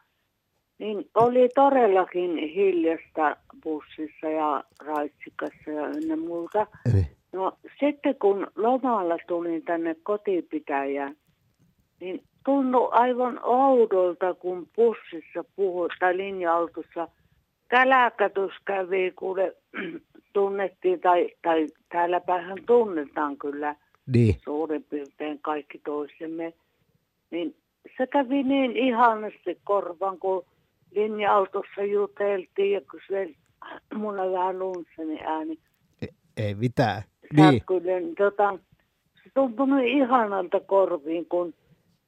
niin oli todellakin hiljasta bussissa ja raitsikassa ja ynnä muuta. No sitten kun lomalla tulin tänne kotipitäjään, niin tuntui aivan oudolta, kun bussissa puhui tai linja-autossa käläkätys kävi, kuule tunnettiin tai, tai täällä päähän tunnetaan kyllä Niin. suurin piirtein kaikki toisemme. Niin se kävi niin ihanasti korvan, kun linja-autossa juteltiin ja se mulla vähän lunssani ääni Ei mitään. Niin. niin tota, se tuntui niin ihanalta korviin, kun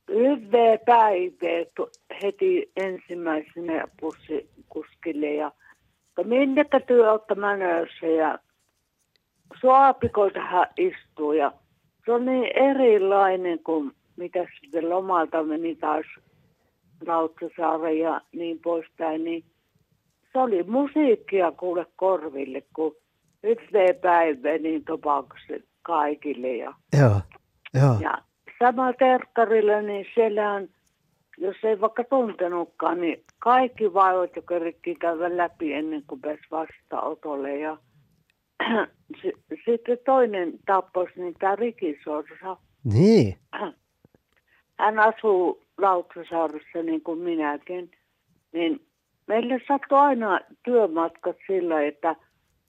hyvää päivää heti ensimmäisenä bussikuskille ja että minnekä työ olette menossa ja suapikoita hän istuu ja se on niin erilainen kuin mitä sitten lomalta meni taas Lauttasaaren ja niin poispäin, niin se oli musiikkia kuule korville, kun hyvää päivää niin tapauksessa kaikille. Ja, Joo. Joo. ja sama terkkarilla, niin siellä on, jos ei vaikka tuntenutkaan, niin kaikki vaivat, jotka yritti käydä läpi ennen kuin pääsi vastaanotolle. Ja s- sitten toinen tapaus, niin tämä Riki Sorsa. Niin. Hän asuu Lauttasaaressa niin kuin minäkin. Niin meille sattui aina työmatkat sillä, että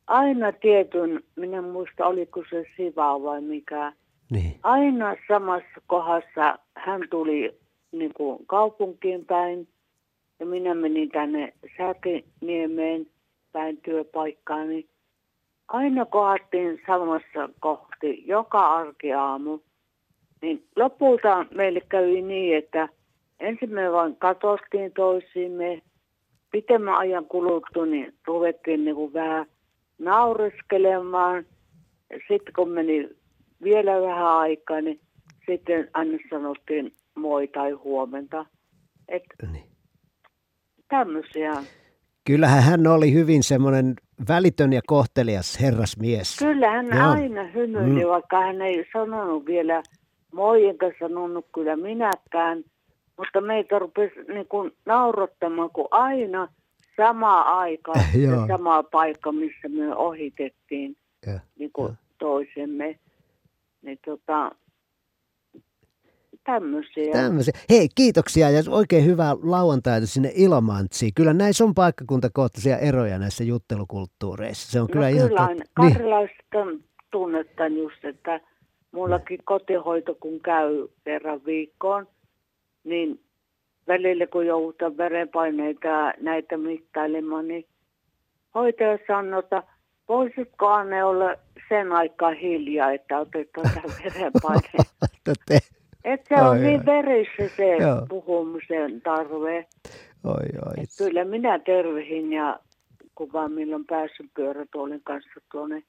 aina tietyn, minä en muista oliko se Siva vai mikä, Niin. aina samassa kohdassa hän tuli niin kuin kaupunkiin päin ja minä menin tänne Säkiniemeen päin työpaikkaan, niin aina kohdattiin samassa kohti joka arkiaamu. Niin lopulta meille kävi niin, että ensin me vain katsottiin toisiimme. Pitemmän ajan kuluttua, niin ruvettiin niin kuin vähän naureskelemaan. Sitten kun meni vielä vähän aikaa, niin sitten aina sanottiin moi tai huomenta. Että tämmöisiä. Kyllähän hän oli hyvin semmoinen välitön ja kohtelias herrasmies. Kyllä hän Joo. aina hymyili, Mm. vaikka hän ei sanonut vielä moi, enkä sanonut kyllä minäkään. Mutta meitä rupesi niin kuin naurottamaan, kun aina sama aika Joo. ja sama paikka, missä me ohitettiin Ja, niin kuin toisemme. Niin tota, tämmöisiä. Tämmöisiä. Hei, kiitoksia ja oikein hyvää lauantaita sinne Ilomantsiin. Kyllä näissä on paikkakuntakohtaisia eroja näissä juttelukulttuureissa. Se on kyllä no ihan kyllä, totta. niin. karjalaisista tunnetaan just, että mullakin kotihoito kun käy kerran viikkoon, niin välillä kun joudutaan verenpaineita ja näitä mittailemaan, niin hoitaja sanoo, että voisitko Anne olla sen aikaa hiljaa, että otetaan tämä verenpaine. Että se on Oi, niin verissä se Joo. puhumisen tarve. oi, oi. Et kyllä minä tervehin ja kun vaan milloin päässyt pyörätuolin kanssa tuonne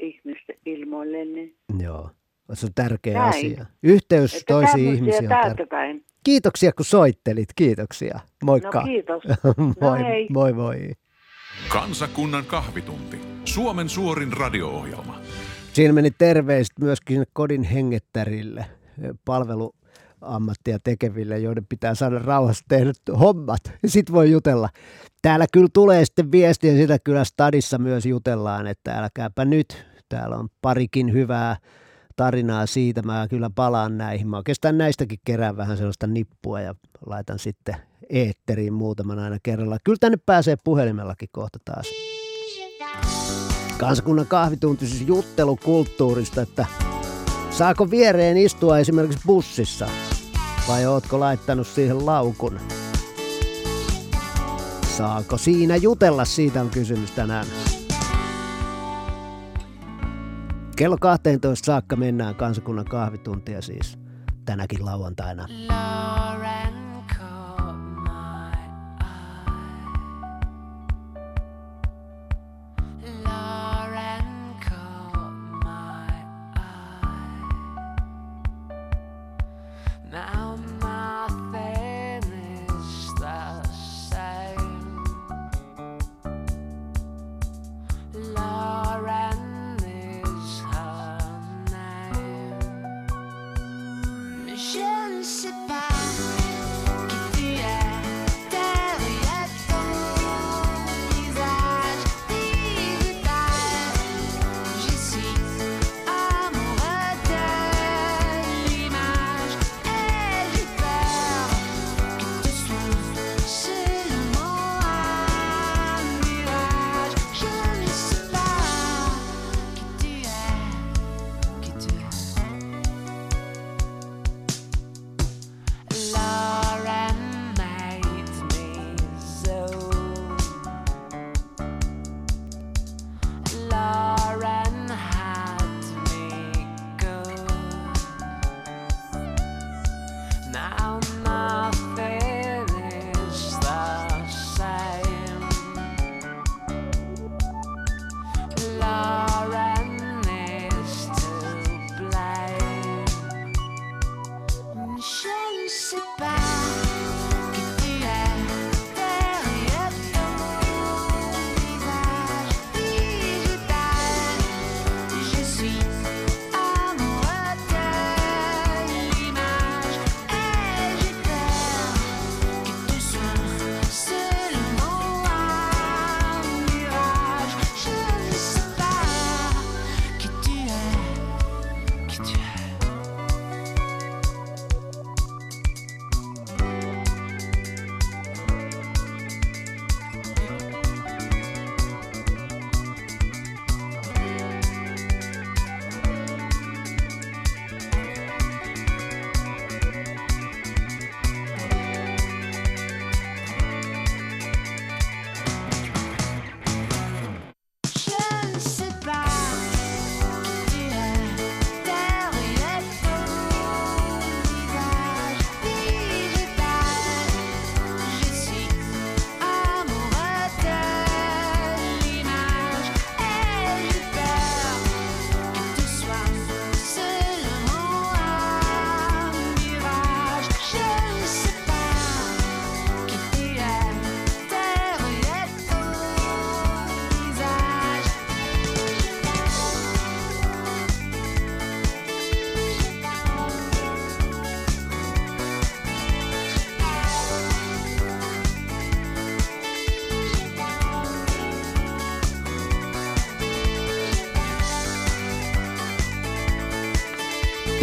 ihmisten ilmoille, niin Joo, se on tärkeä Näin. asia. Yhteys että toisiin ihmisiin on tärkeä. Kiitoksia kun soittelit, kiitoksia. Moikka. No kiitos. No moi, hei. moi moi. Kansakunnan kahvitunti. Suomen suorin radio-ohjelma. Siinä meni terveiset myöskin kodin hengettärille, palveluammattia tekeville, joiden pitää saada rauhassa tehdä hommat. Sitten voi jutella. Täällä kyllä tulee sitten viestiä, sitä kyllä stadissa myös jutellaan, että älkääpä nyt. Täällä on parikin hyvää tarinaa siitä. Mä kyllä palaan näihin. Mä oikeastaan näistäkin kerään vähän sellaista nippua ja laitan sitten eetteriin muutaman aina kerralla. Kyllä tänne pääsee puhelimellakin kohta taas. Kansakunnan kahvitunti siis juttelukulttuurista, että saako viereen istua esimerkiksi bussissa vai ootko laittanut siihen laukun? Saako siinä jutella, siitä on kysymys tänään. Kello 12 saakka mennään kansakunnan kahvituntia siis tänäkin lauantaina. Lauren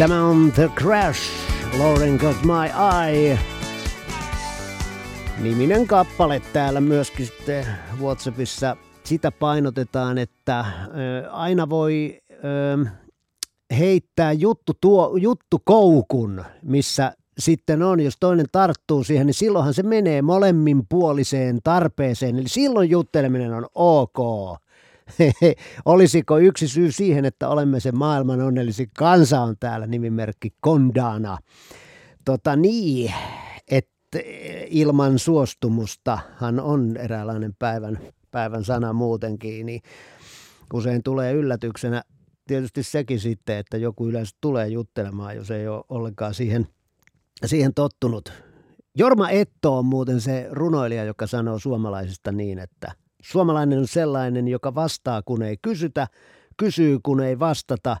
Tämä on The Crash, Lauren Got My Eye. Niminen kappale täällä myöskin sitten Whatsappissa. Sitä painotetaan, että ö, aina voi ö, heittää juttu, tuo, juttu koukun, missä sitten on, jos toinen tarttuu siihen, niin silloinhan se menee molemminpuoliseen tarpeeseen. Eli silloin jutteleminen on ok. Olisiko yksi syy siihen, että olemme se maailman onnellisin kansa on täällä nimimerkki Kondana. Tota niin, että ilman suostumustahan on eräänlainen päivän, päivän sana muutenkin, niin usein tulee yllätyksenä tietysti sekin sitten, että joku yleensä tulee juttelemaan, jos ei ole ollenkaan siihen, siihen tottunut. Jorma Etto on muuten se runoilija, joka sanoo suomalaisista niin, että suomalainen on sellainen, joka vastaa kun ei kysytä, kysyy kun ei vastata,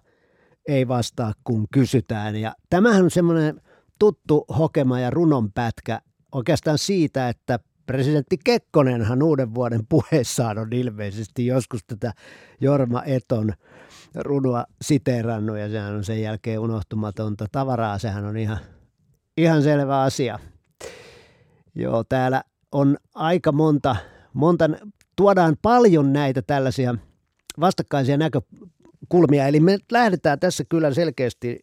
ei vastaa kun kysytään. Ja tämähän on semmoinen tuttu hokema ja runonpätkä oikeastaan siitä, että presidentti Kekkonenhan uuden vuoden puheessaan on ilmeisesti joskus tätä Jorma Eton runua siteerannut ja sehän on sen jälkeen unohtumatonta tavaraa. Sehän on ihan, ihan selvä asia. Joo, täällä on aika monta, monta, tuodaan paljon näitä tällaisia vastakkaisia näkökulmia. Eli me lähdetään tässä kyllä selkeästi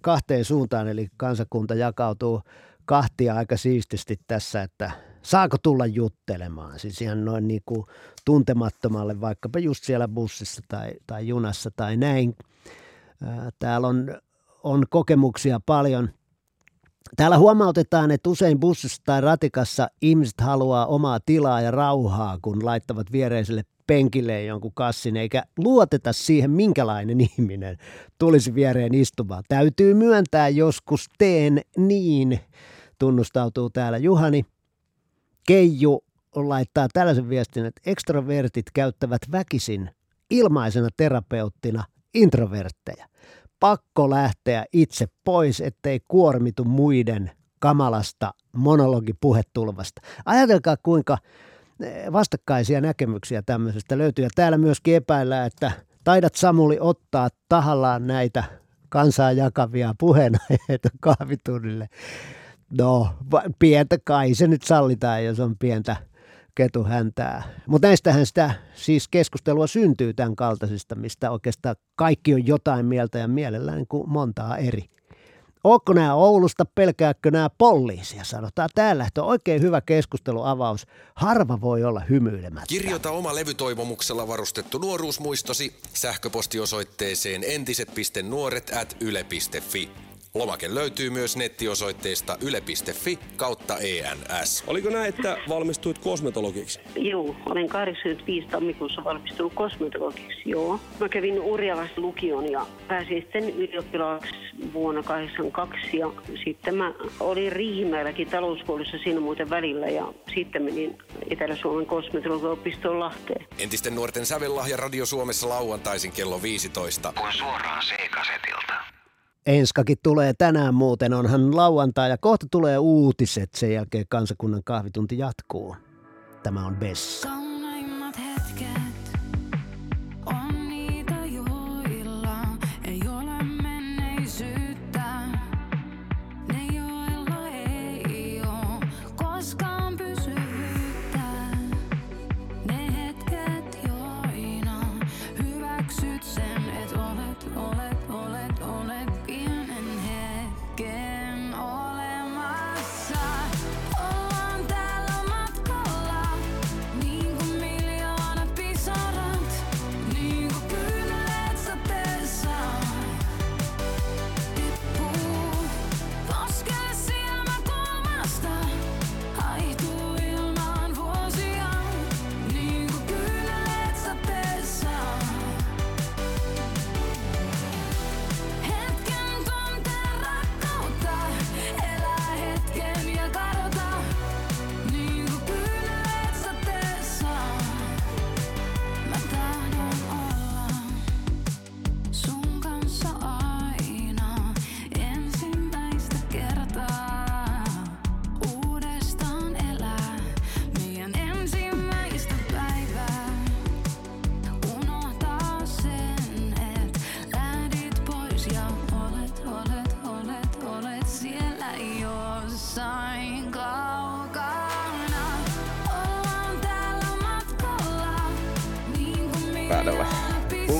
kahteen suuntaan, eli kansakunta jakautuu kahtia aika siististi tässä, että saako tulla juttelemaan, siis ihan noin niin kuin tuntemattomalle, vaikkapa just siellä bussissa tai, tai junassa tai näin. Ää, Täällä on, on kokemuksia paljon. Täällä huomautetaan, että usein bussissa tai ratikassa ihmiset haluaa omaa tilaa ja rauhaa, kun laittavat viereiselle penkille jonkun kassin, eikä luoteta siihen, minkälainen ihminen tulisi viereen istumaan. Täytyy myöntää, joskus teen niin, tunnustautuu täällä Juhani. Keiju laittaa tällaisen viestin, että ekstrovertit käyttävät väkisin ilmaisena terapeuttina introvertteja. Pakko lähteä itse pois, ettei kuormitu muiden kamalasta monologipuhetulvasta. Ajatelkaa kuinka eh, vastakkaisia näkemyksiä tämmöisestä löytyy. Ja täällä myöskin epäillään, että taidat Samuli ottaa tahallaan näitä kansaa jakavia puheenaiheita kahvitunnille. No, pientä kai se nyt sallitaan, jos on pientä ketuhäntää. Mutta näistähän sitä siis keskustelua syntyy tämän kaltaisista, mistä oikeastaan kaikki on jotain mieltä ja mielellään niin kuin montaa eri. Ootko nämä Oulusta, pelkääkö nämä poliisia, sanotaan täällä, että on oikein hyvä keskusteluavaus. Harva voi olla hymyilemättä. Kirjoita oma levytoivomuksella varustettu nuoruusmuistosi sähköpostiosoitteeseen entiset.nuoret at yle.fi. Lomake löytyy myös nettiosoitteesta yle.fi kautta ENS. Oliko näin, että valmistuit kosmetologiksi? Joo, olen 85 tammikuussa valmistunut kosmetologiksi, joo. Mä kävin Urjalassa lukion ja pääsin sitten ylioppilaaksi vuonna 82 ja sitten mä olin Riihimäelläkin talouskoulussa siinä muuten välillä ja sitten menin Etelä-Suomen kosmetologiopistoon Lahteen. Entisten nuorten sävellahja Radio Suomessa lauantaisin kello 15. Kun suoraan C-kasetilta. Enskakin tulee tänään muuten, onhan lauantai ja kohta tulee uutiset, sen jälkeen kansakunnan kahvitunti jatkuu. Tämä on Bessa.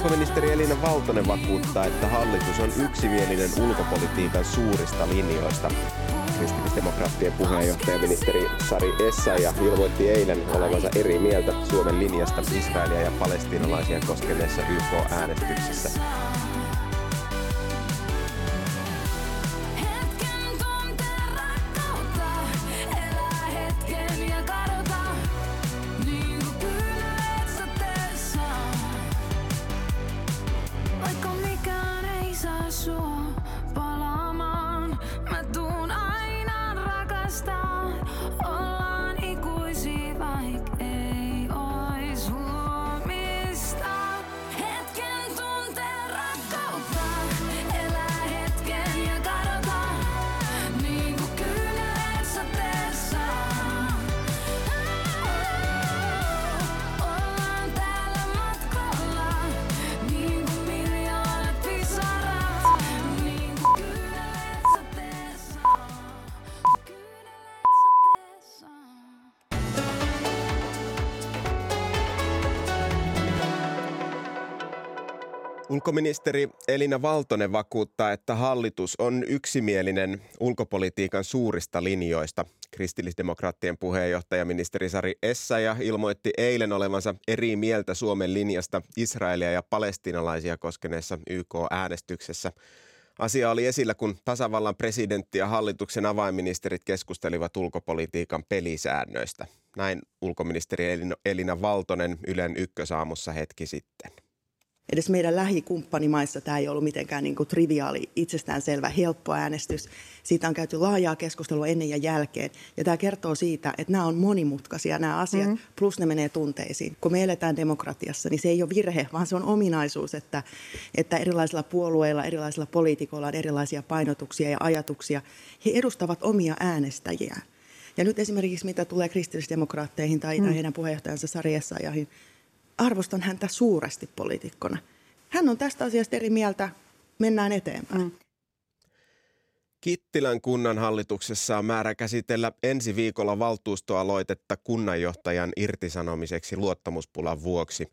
Ulkoministeri Elina Valtonen vakuuttaa, että hallitus on yksimielinen ulkopolitiikan suurista linjoista. Kristillisdemokraattien puheenjohtaja ministeri Sari Essayah ilmoitti eilen olevansa eri mieltä Suomen linjasta Israelia ja palestiinalaisia koskeneessa YK-äänestyksessä. Ulkoministeri Elina Valtonen vakuuttaa, että hallitus on yksimielinen ulkopolitiikan suurista linjoista. Kristillisdemokraattien puheenjohtaja ministeri Sari Essayah ilmoitti eilen olevansa eri mieltä Suomen linjasta Israelia ja palestiinalaisia koskeneessa YK-äänestyksessä. Asia oli esillä, kun tasavallan presidentti ja hallituksen avainministerit keskustelivat ulkopolitiikan pelisäännöistä. Näin ulkoministeri Elina Valtonen Ylen ykkösaamussa hetki sitten edes meidän lähikumppanimaissa tämä ei ollut mitenkään niin kuin triviaali, itsestäänselvä, helppo äänestys. Siitä on käyty laajaa keskustelua ennen ja jälkeen. Ja tämä kertoo siitä, että nämä on monimutkaisia nämä asiat, mm. plus ne menee tunteisiin. Kun me eletään demokratiassa, niin se ei ole virhe, vaan se on ominaisuus, että, että erilaisilla puolueilla, erilaisilla poliitikoilla on erilaisia painotuksia ja ajatuksia. He edustavat omia äänestäjiään. Ja nyt esimerkiksi mitä tulee kristillisdemokraatteihin tai mm. heidän puheenjohtajansa Sari Essayahin, arvostan häntä suuresti poliitikkona. Hän on tästä asiasta eri mieltä. Mennään eteenpäin. Mm. Kittilän kunnanhallituksessa on määrä käsitellä ensi viikolla valtuustoaloitetta kunnanjohtajan irtisanomiseksi luottamuspulan vuoksi.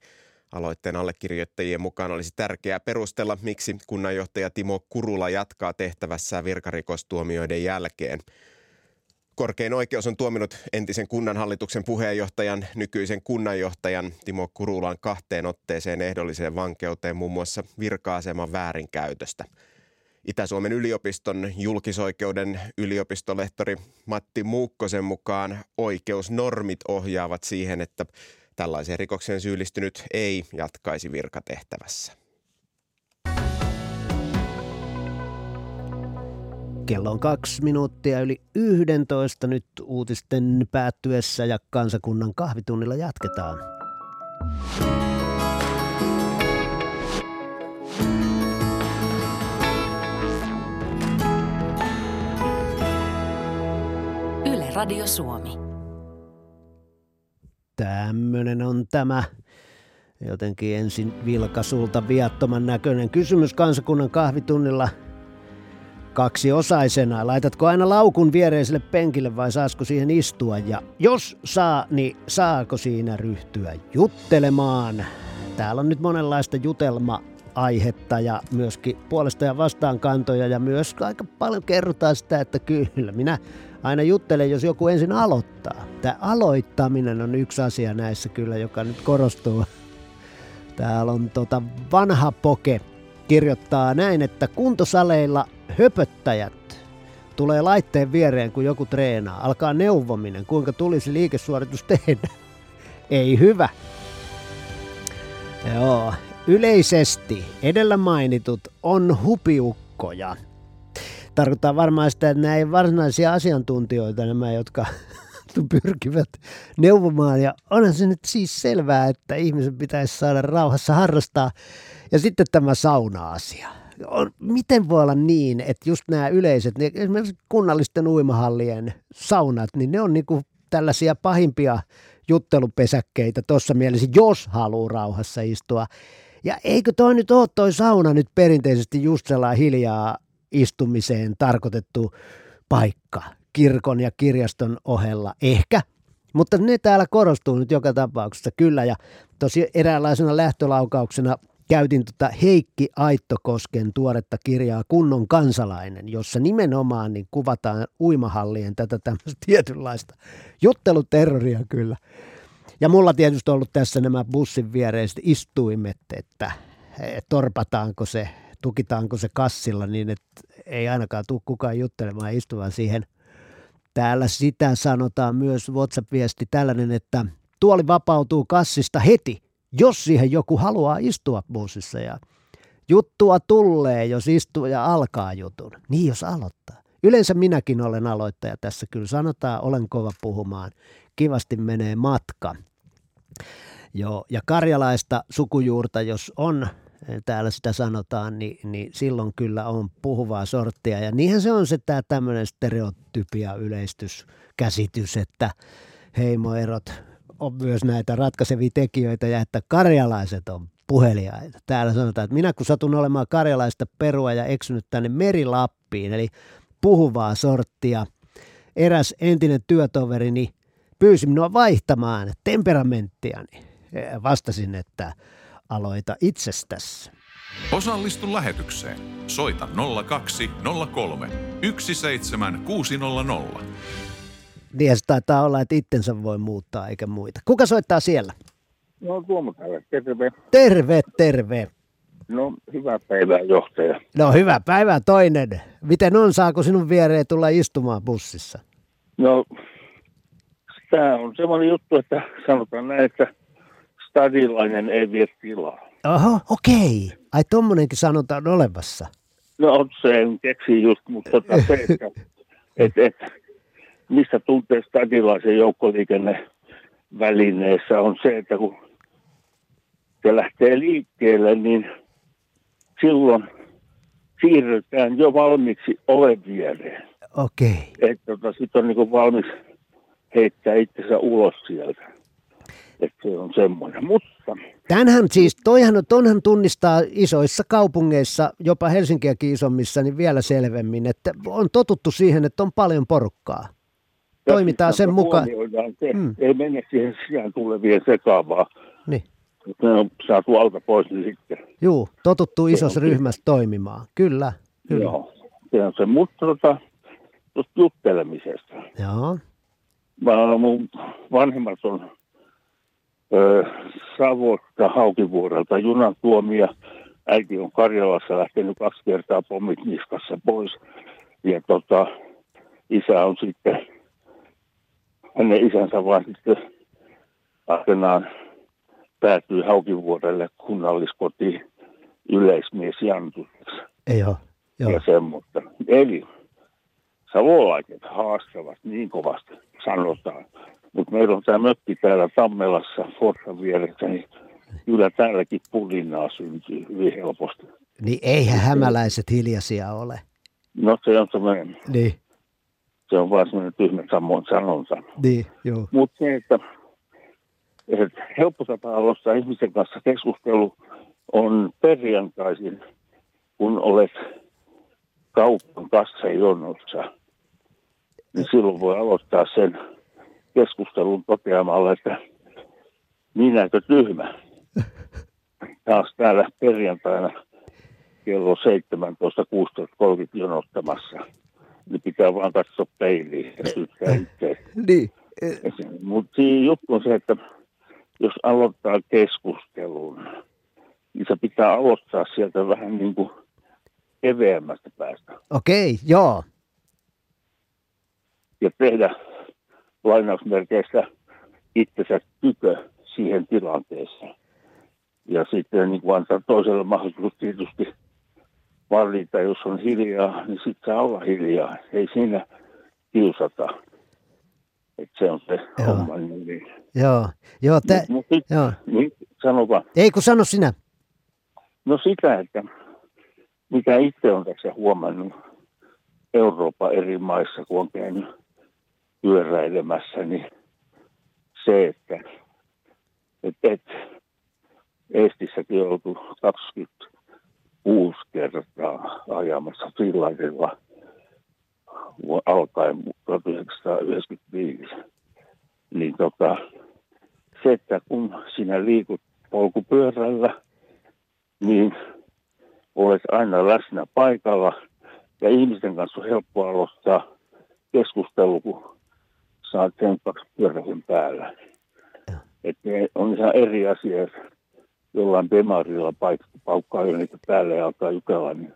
Aloitteen allekirjoittajien mukaan olisi tärkeää perustella, miksi kunnanjohtaja Timo Kurula jatkaa tehtävässään virkarikostuomioiden jälkeen. Korkein oikeus on tuominut entisen kunnanhallituksen puheenjohtajan, nykyisen kunnanjohtajan Timo Kurulan kahteen otteeseen ehdolliseen vankeuteen muun muassa virka-aseman väärinkäytöstä. Itä-Suomen yliopiston julkisoikeuden yliopistolehtori Matti Muukkosen mukaan oikeusnormit ohjaavat siihen, että tällaiseen rikokseen syyllistynyt ei jatkaisi virkatehtävässä. Kello on kaksi minuuttia yli 11 nyt uutisten päättyessä ja kansakunnan kahvitunnilla jatketaan. Yle Radio Suomi. Tämmönen on tämä jotenkin ensin vilkasulta viattoman näköinen kysymys kansakunnan kahvitunnilla – kaksiosaisena. Laitatko aina laukun viereiselle penkille vai saasiko siihen istua? Ja jos saa, niin saako siinä ryhtyä juttelemaan? Täällä on nyt monenlaista jutelma aihetta ja myöskin puolesta ja vastaan kantoja ja myös aika paljon kerrotaan sitä, että kyllä minä aina juttelen, jos joku ensin aloittaa. Tämä aloittaminen on yksi asia näissä kyllä, joka nyt korostuu. Täällä on tota vanha poke kirjoittaa näin, että kuntosaleilla höpöttäjät tulee laitteen viereen, kun joku treenaa. Alkaa neuvominen, kuinka tulisi liikesuoritus tehdä. Ei hyvä. Joo, yleisesti edellä mainitut on hupiukkoja. Tarkoittaa varmaan sitä, että nämä ei varsinaisia asiantuntijoita, nämä, jotka pyrkivät neuvomaan. Ja onhan se nyt siis selvää, että ihmisen pitäisi saada rauhassa harrastaa. Ja sitten tämä sauna-asia on, miten voi olla niin, että just nämä yleiset, niin esimerkiksi kunnallisten uimahallien saunat, niin ne on niin tällaisia pahimpia juttelupesäkkeitä tuossa mielessä, jos haluaa rauhassa istua. Ja eikö toi nyt ole toi sauna nyt perinteisesti just sellainen hiljaa istumiseen tarkoitettu paikka kirkon ja kirjaston ohella? Ehkä, mutta ne täällä korostuu nyt joka tapauksessa kyllä ja tosi eräänlaisena lähtölaukauksena käytin tota Heikki Aittokosken tuoretta kirjaa Kunnon kansalainen, jossa nimenomaan niin kuvataan uimahallien tätä tämmöistä tietynlaista jutteluterroria kyllä. Ja mulla tietysti on ollut tässä nämä bussin viereiset istuimet, että torpataanko se, tukitaanko se kassilla niin, että ei ainakaan tule kukaan juttelemaan istuvan siihen. Täällä sitä sanotaan myös WhatsApp-viesti tällainen, että tuoli vapautuu kassista heti – jos siihen joku haluaa istua bussissa ja juttua tulee, jos istuu ja alkaa jutun. Niin jos aloittaa. Yleensä minäkin olen aloittaja tässä kyllä sanotaan, olen kova puhumaan. Kivasti menee matka. Joo, ja karjalaista sukujuurta, jos on, täällä sitä sanotaan, niin, niin silloin kyllä on puhuvaa sorttia. Ja niinhän se on se tämä tämmöinen stereotypia yleistyskäsitys, että heimoerot on myös näitä ratkaisevia tekijöitä ja että karjalaiset on puheliaita. Täällä sanotaan, että minä kun satun olemaan karjalaista perua ja eksynyt tänne Merilappiin, eli puhuvaa sorttia, eräs entinen työtoverini pyysi minua vaihtamaan temperamenttiani. Vastasin, että aloita itsestäsi. Osallistu lähetykseen. Soita 0203 17600. Niin se taitaa olla, että itsensä voi muuttaa eikä muita. Kuka soittaa siellä? No Tuomo täällä, terve. Terve, terve. No hyvää päivää johtaja. No hyvää päivää toinen. Miten on, saako sinun viereen tulla istumaan bussissa? No tämä on semmoinen juttu, että sanotaan näin, että stadilainen ei vie tilaa. Oho, okei. Ai tommonenkin sanotaan olemassa. No se en keksi just, mutta tota se, että et, et, mistä tuntee stadilaisen joukkoliikennevälineessä on se, että kun se lähtee liikkeelle, niin silloin siirrytään jo valmiiksi oven viereen. Okei. Että tota, sitten on niin valmis heittää itsensä ulos sieltä. Että se on semmoinen. Mutta Tänhän siis, toihan, tonhan tunnistaa isoissa kaupungeissa, jopa Helsinkiäkin isommissa, niin vielä selvemmin, että on totuttu siihen, että on paljon porukkaa. Toimitaan sen mukaan. se, Mm. ei mene siihen sisään tulevien sekaavaa. Niin. Ne on saatu alta pois, niin sitten. Juu, totuttu isossa ryhmässä toimimaan. Kyllä, kyllä. Joo, se on se. Mutta tota, tuosta juttelemisesta. Joo. Mä, mun vanhemmat on ö, Savosta, Haukivuorelta junan tuomia. Äiti on Karjalassa lähtenyt kaksi kertaa pommit niskassa pois. Ja tota, isä on sitten, hänen isänsä vaan sitten aikanaan päätyi Haukivuorelle kunnalliskotiin yleismies Jantuseksi Joo, joo. ja semmoista. Eli savolaiset haastavat niin kovasti, sanotaan. Mutta meillä on tämä mökki täällä Tammelassa, Forssan vieressä, niin kyllä täälläkin pulinaa syntyy hyvin helposti. Niin eihän hämäläiset hiljaisia ole. No se on semmoinen, Niin, se on vaan semmoinen tyhmä samoin sanonta. niin, joo. Mutta se, että, että helppo tapa aloittaa ihmisen kanssa keskustelu on perjantaisin, kun olet kaupan kassajonossa. Niin silloin voi aloittaa sen keskustelun toteamalla, että minäkö tyhmä. Taas täällä perjantaina kello 17.16.30 jonottamassa. Niin pitää vaan katsoa peiliin ja syyttää itse. Niin. Mutta siinä juttu on se, että jos aloittaa keskustelun, niin se pitää aloittaa sieltä vähän niin kuin keveämmästä päästä. Okei, joo. Ja tehdä lainausmerkeissä itsensä tykö siihen tilanteeseen. Ja sitten niin kuin antaa toiselle mahdollisuus tietysti vallita. Jos on hiljaa, niin sitten saa olla hiljaa. Ei siinä kiusata. Että se on se Joo. homma. Niin. niin. Joo. Joo, te... No, sit, Joo. Niin, sanopa. Ei kun sano sinä. No sitä, että mitä itse on tässä huomannut Euroopan eri maissa, kun on käynyt pyöräilemässä, niin se, että, että, että Eestissäkin joutui 20 kuusi kertaa ajamassa Finlandilla alkaen 1995. Niin tota, se, että kun sinä liikut polkupyörällä, niin olet aina läsnä paikalla ja ihmisten kanssa on helppo aloittaa keskustelu, kun saat sen kaksi pyöräilyn päällä. Että on ihan eri asia, jollain demarilla paik- paukkaa jo niitä päälle ja alkaa jukella, niin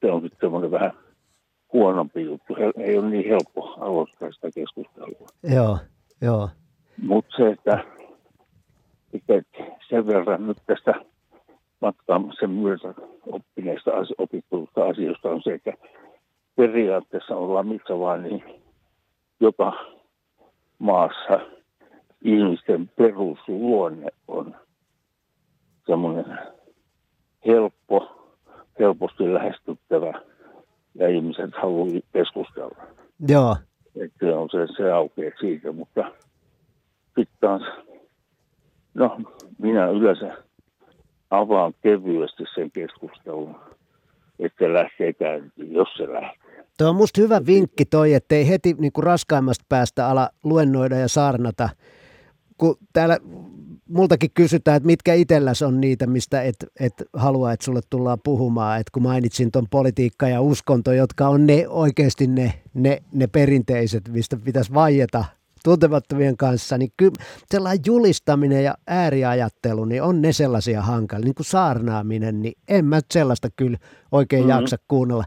se on sitten semmoinen vähän huonompi juttu. Ei ole niin helppo aloittaa sitä keskustelua. Joo, joo. Mutta se, että, että sen verran nyt tästä matkaamisen myötä oppineista opittuista asioista on se, että periaatteessa ollaan missä vaan niin joka maassa ihmisten perusluonne on semmoinen helppo, helposti lähestyttävä ja ihmiset haluaa keskustella. Joo, Että on se, se aukeaa siitä, mutta sitten taas, no minä yleensä avaan kevyesti sen keskustelun, että lähtee käyntiin, jos se lähtee. Tuo on musta hyvä vinkki toi, ettei heti niin kuin raskaimmasta päästä ala luennoida ja saarnata. Kun täällä multakin kysytään, että mitkä itselläs on niitä, mistä et, et halua, että sulle tullaan puhumaan. Et kun mainitsin tuon politiikka ja uskonto, jotka on ne oikeasti ne, ne, ne perinteiset, mistä pitäisi vaieta tuntemattomien kanssa, niin kyllä sellainen julistaminen ja ääriajattelu, niin on ne sellaisia hankalia, niin kuin saarnaaminen, niin en mä sellaista kyllä oikein Mhm. mm-hmm. jaksa kuunnella.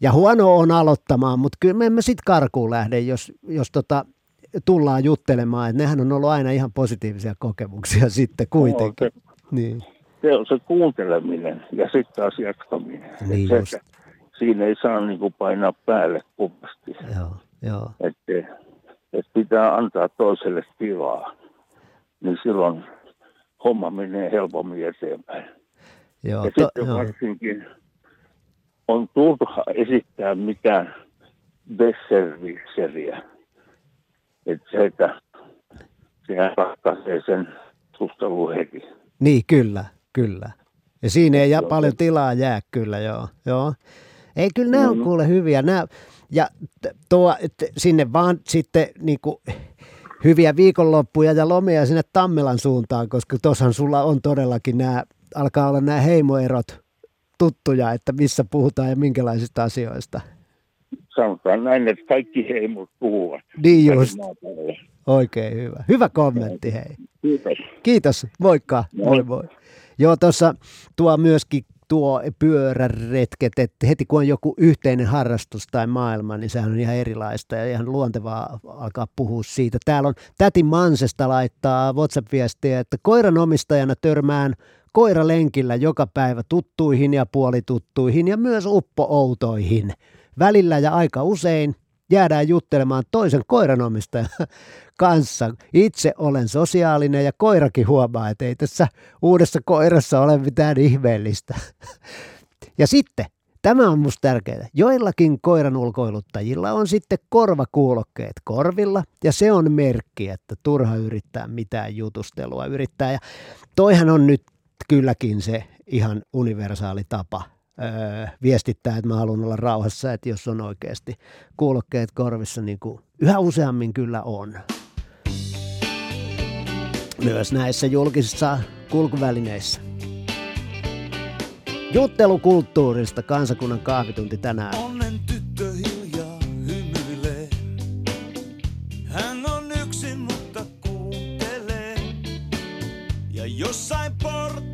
Ja huono on aloittamaan, mutta kyllä me emme sitten karkuun lähde, jos, jos tota, tullaan juttelemaan, että nehän on ollut aina ihan positiivisia kokemuksia sitten kuitenkin. Niin. Se on se kuunteleminen ja sitten taas jatkaminen. Niin se, just. siinä ei saa niin kuin painaa päälle kummasti. Joo, joo. Että, että pitää antaa toiselle tilaa, niin silloin homma menee helpommin eteenpäin. Joo, ja to- sitten joo. varsinkin on turha esittää mitään besservisseriä. Että se, että sehän ratkaisee sen sustelun heti. Niin, kyllä, kyllä. Ja siinä ei ja paljon tilaa jää kyllä, joo. joo. Ei, kyllä nämä on kuule hyviä. Nämä, ja tuo, sinne vaan sitten niin kuin, hyviä viikonloppuja ja lomia sinne Tammelan suuntaan, koska tuossahan sulla on todellakin nämä, alkaa olla nämä heimoerot tuttuja, että missä puhutaan ja minkälaisista asioista. Sanotaan näin, että kaikki heimot puhuvat. Niin just. Oikein hyvä. Hyvä kommentti, hei. Kiitos. Kiitos, moikka. Moi moi. Joo, tuossa tuo myöskin tuo pyöräretket, että heti kun on joku yhteinen harrastus tai maailma, niin sehän on ihan erilaista ja ihan luontevaa alkaa puhua siitä. Täällä on täti Mansesta laittaa WhatsApp-viestiä, että koiranomistajana törmään koiralenkillä joka päivä tuttuihin ja puolituttuihin ja myös uppo-outoihin. Välillä ja aika usein jäädään juttelemaan toisen koiranomistajan kanssa. Itse olen sosiaalinen ja koirakin huomaa, että ei tässä uudessa koirassa ole mitään ihmeellistä. Ja sitten, tämä on musta tärkeää, joillakin koiran ulkoiluttajilla on sitten korvakuulokkeet korvilla ja se on merkki, että turha yrittää mitään jutustelua yrittää. Ja toihan on nyt kylläkin se ihan universaali tapa öö, viestittää, että mä haluan olla rauhassa, että jos on oikeasti kuulokkeet korvissa, niin kuin yhä useammin kyllä on. Myös näissä julkisissa kulkuvälineissä. Juttelukulttuurista kansakunnan kahvitunti tänään. Onnen tyttö hiljaa hymyilee. Hän on yksin, mutta kuuntelee. Ja jossain portit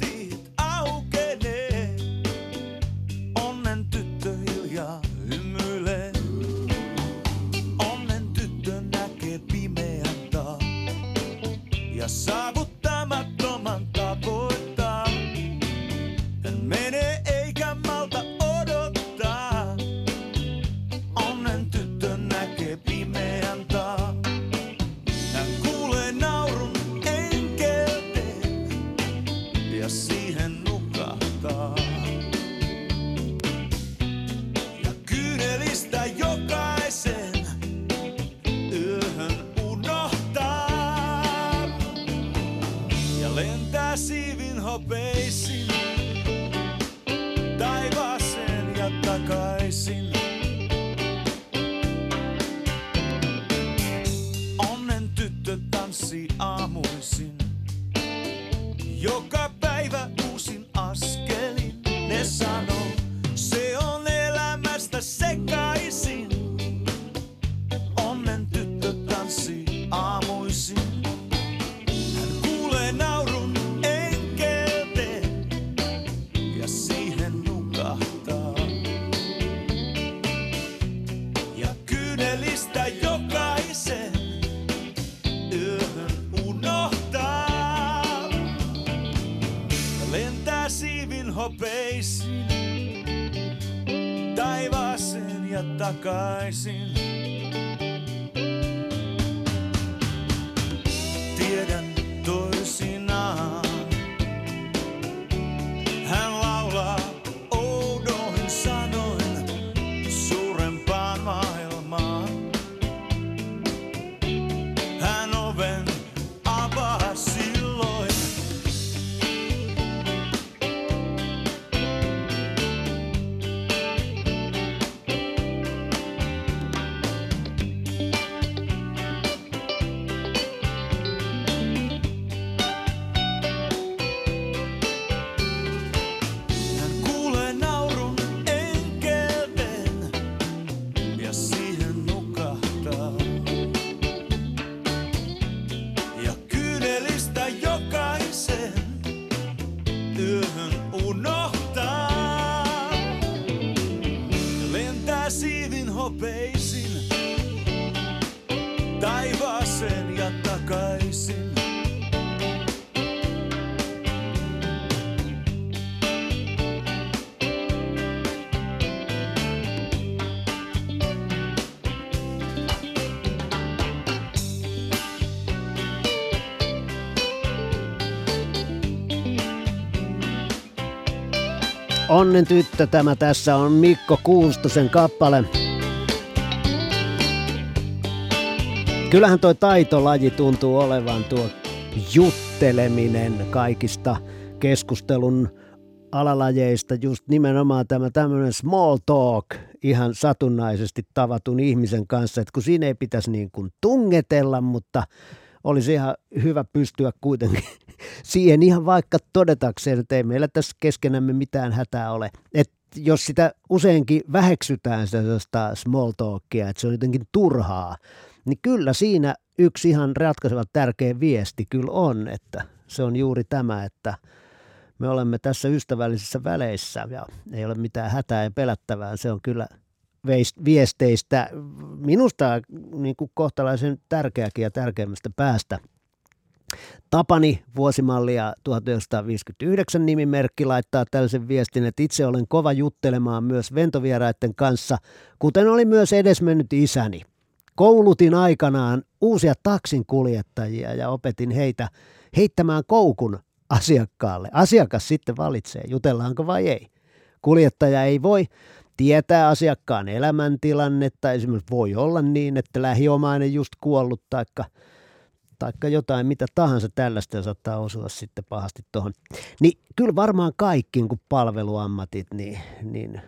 takaisin. Onnen tyttö tämä tässä on Mikko Kuustosen kappale. Kyllähän toi taitolaji tuntuu olevan tuo jutteleminen kaikista keskustelun alalajeista, just nimenomaan tämä tämmöinen small talk ihan satunnaisesti tavatun ihmisen kanssa, että kun siinä ei pitäisi niin kuin tungetella, mutta olisi ihan hyvä pystyä kuitenkin siihen ihan vaikka todetakseen, että ei meillä tässä keskenämme mitään hätää ole. Et jos sitä useinkin väheksytään sitä small talkia, että se on jotenkin turhaa, niin kyllä siinä yksi ihan ratkaiseva tärkeä viesti kyllä on, että se on juuri tämä, että me olemme tässä ystävällisissä väleissä ja ei ole mitään hätää ja pelättävää. Se on kyllä viesteistä minusta niin kuin kohtalaisen tärkeäkin ja tärkeimmästä päästä. Tapani vuosimallia 1959 nimimerkki laittaa tällaisen viestin, että itse olen kova juttelemaan myös ventovieraiden kanssa, kuten oli myös edesmennyt isäni. Koulutin aikanaan uusia taksinkuljettajia ja opetin heitä heittämään koukun asiakkaalle. Asiakas sitten valitsee, jutellaanko vai ei. Kuljettaja ei voi tietää asiakkaan elämäntilannetta. Esimerkiksi voi olla niin, että lähiomainen just kuollut taikka, taikka jotain mitä tahansa tällaista saattaa osua sitten pahasti tuohon. Niin kyllä varmaan kaikki niin palveluammatit, niin, niin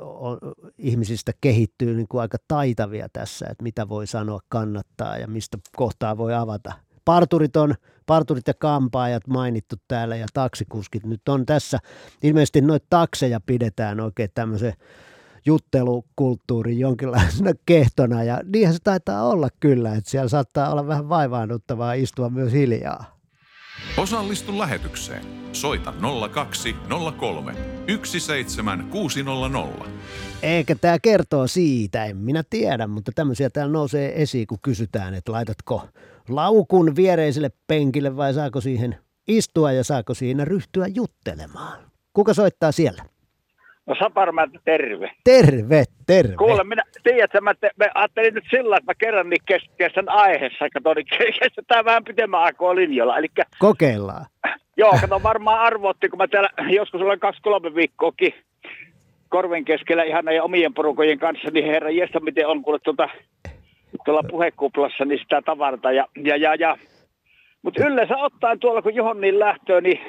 on, ihmisistä kehittyy niin kuin aika taitavia tässä, että mitä voi sanoa kannattaa ja mistä kohtaa voi avata. Parturit on, parturit ja kampaajat mainittu täällä ja taksikuskit nyt on tässä. Ilmeisesti noita takseja pidetään oikein tämmöisen juttelukulttuurin jonkinlaisena kehtona ja niinhän se taitaa olla kyllä, että siellä saattaa olla vähän vaivaannuttavaa istua myös hiljaa. Osallistu lähetykseen. Soita 0203 17600. Eikä tämä kertoo siitä, en minä tiedä, mutta tämmöisiä täällä nousee esiin, kun kysytään, että laitatko laukun viereiselle penkille vai saako siihen istua ja saako siinä ryhtyä juttelemaan. Kuka soittaa siellä? No Saparmältä terve. Terve, terve. Kuule, minä, tiedätkö, mä, te, mä ajattelin nyt sillä että mä kerran niin kes, kestän aiheessa, kato, niin kestetään vähän pitemmän aikaa linjalla. Elikkä, Kokeillaan. joo, kato, varmaan arvotti, kun mä täällä joskus olen kaksi-kolme viikkoakin korven keskellä ihan näiden omien porukojen kanssa, niin herra jestä, miten on kuule tuota, tuolla puhekuplassa niin sitä tavarta. Ja, ja, ja, ja. Mutta yleensä ottaen tuolla, kun johonkin lähtöä, niin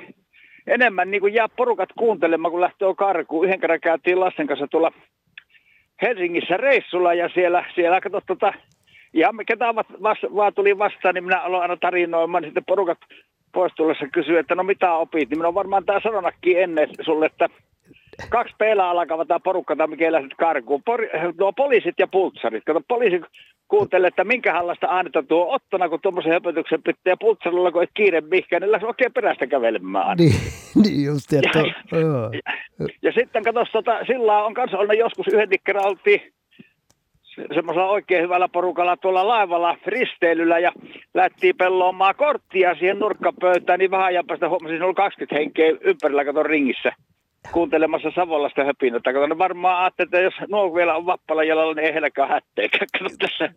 enemmän niin kuin jää porukat kuuntelemaan, kun lähtee karkuun. Yhden kerran käytiin lasten kanssa tuolla Helsingissä reissulla ja siellä, siellä kato, tota, ihan ketä vaan, vaan tuli vastaan, niin minä aloin aina tarinoimaan, niin sitten porukat pois tullessa kysyy, että no mitä opit, niin minä on varmaan tämä sanonakin ennen sulle, että kaksi peilaa alkavat tämä porukka, mikä lähdet karkuun. Pori, nuo poliisit ja pultsarit. Kato, poliisi kuuntelee, että minkä hallasta äänettä tuo ottona, kun tuommoisen höpötyksen pitää ja pultsarilla, kun et kiire mihinkään, niin lähti oikein perästä kävelemään. Niin, niin just, että... Ja, ja, ja, ja sitten kato, tota, sillä on kanssa ollut joskus yhden kerran oltiin semmoisella oikein hyvällä porukalla tuolla laivalla risteilyllä ja lähtiin pelloamaan korttia siihen nurkkapöytään, niin vähän ajan päästä huomasin, että oli 20 henkeä ympärillä katon ringissä kuuntelemassa Savolasta höpinötä. Kato, ne varmaan ajattelee, että jos nuo vielä on vappala jalalla, niin ei heilläkään hätteekään. tässä.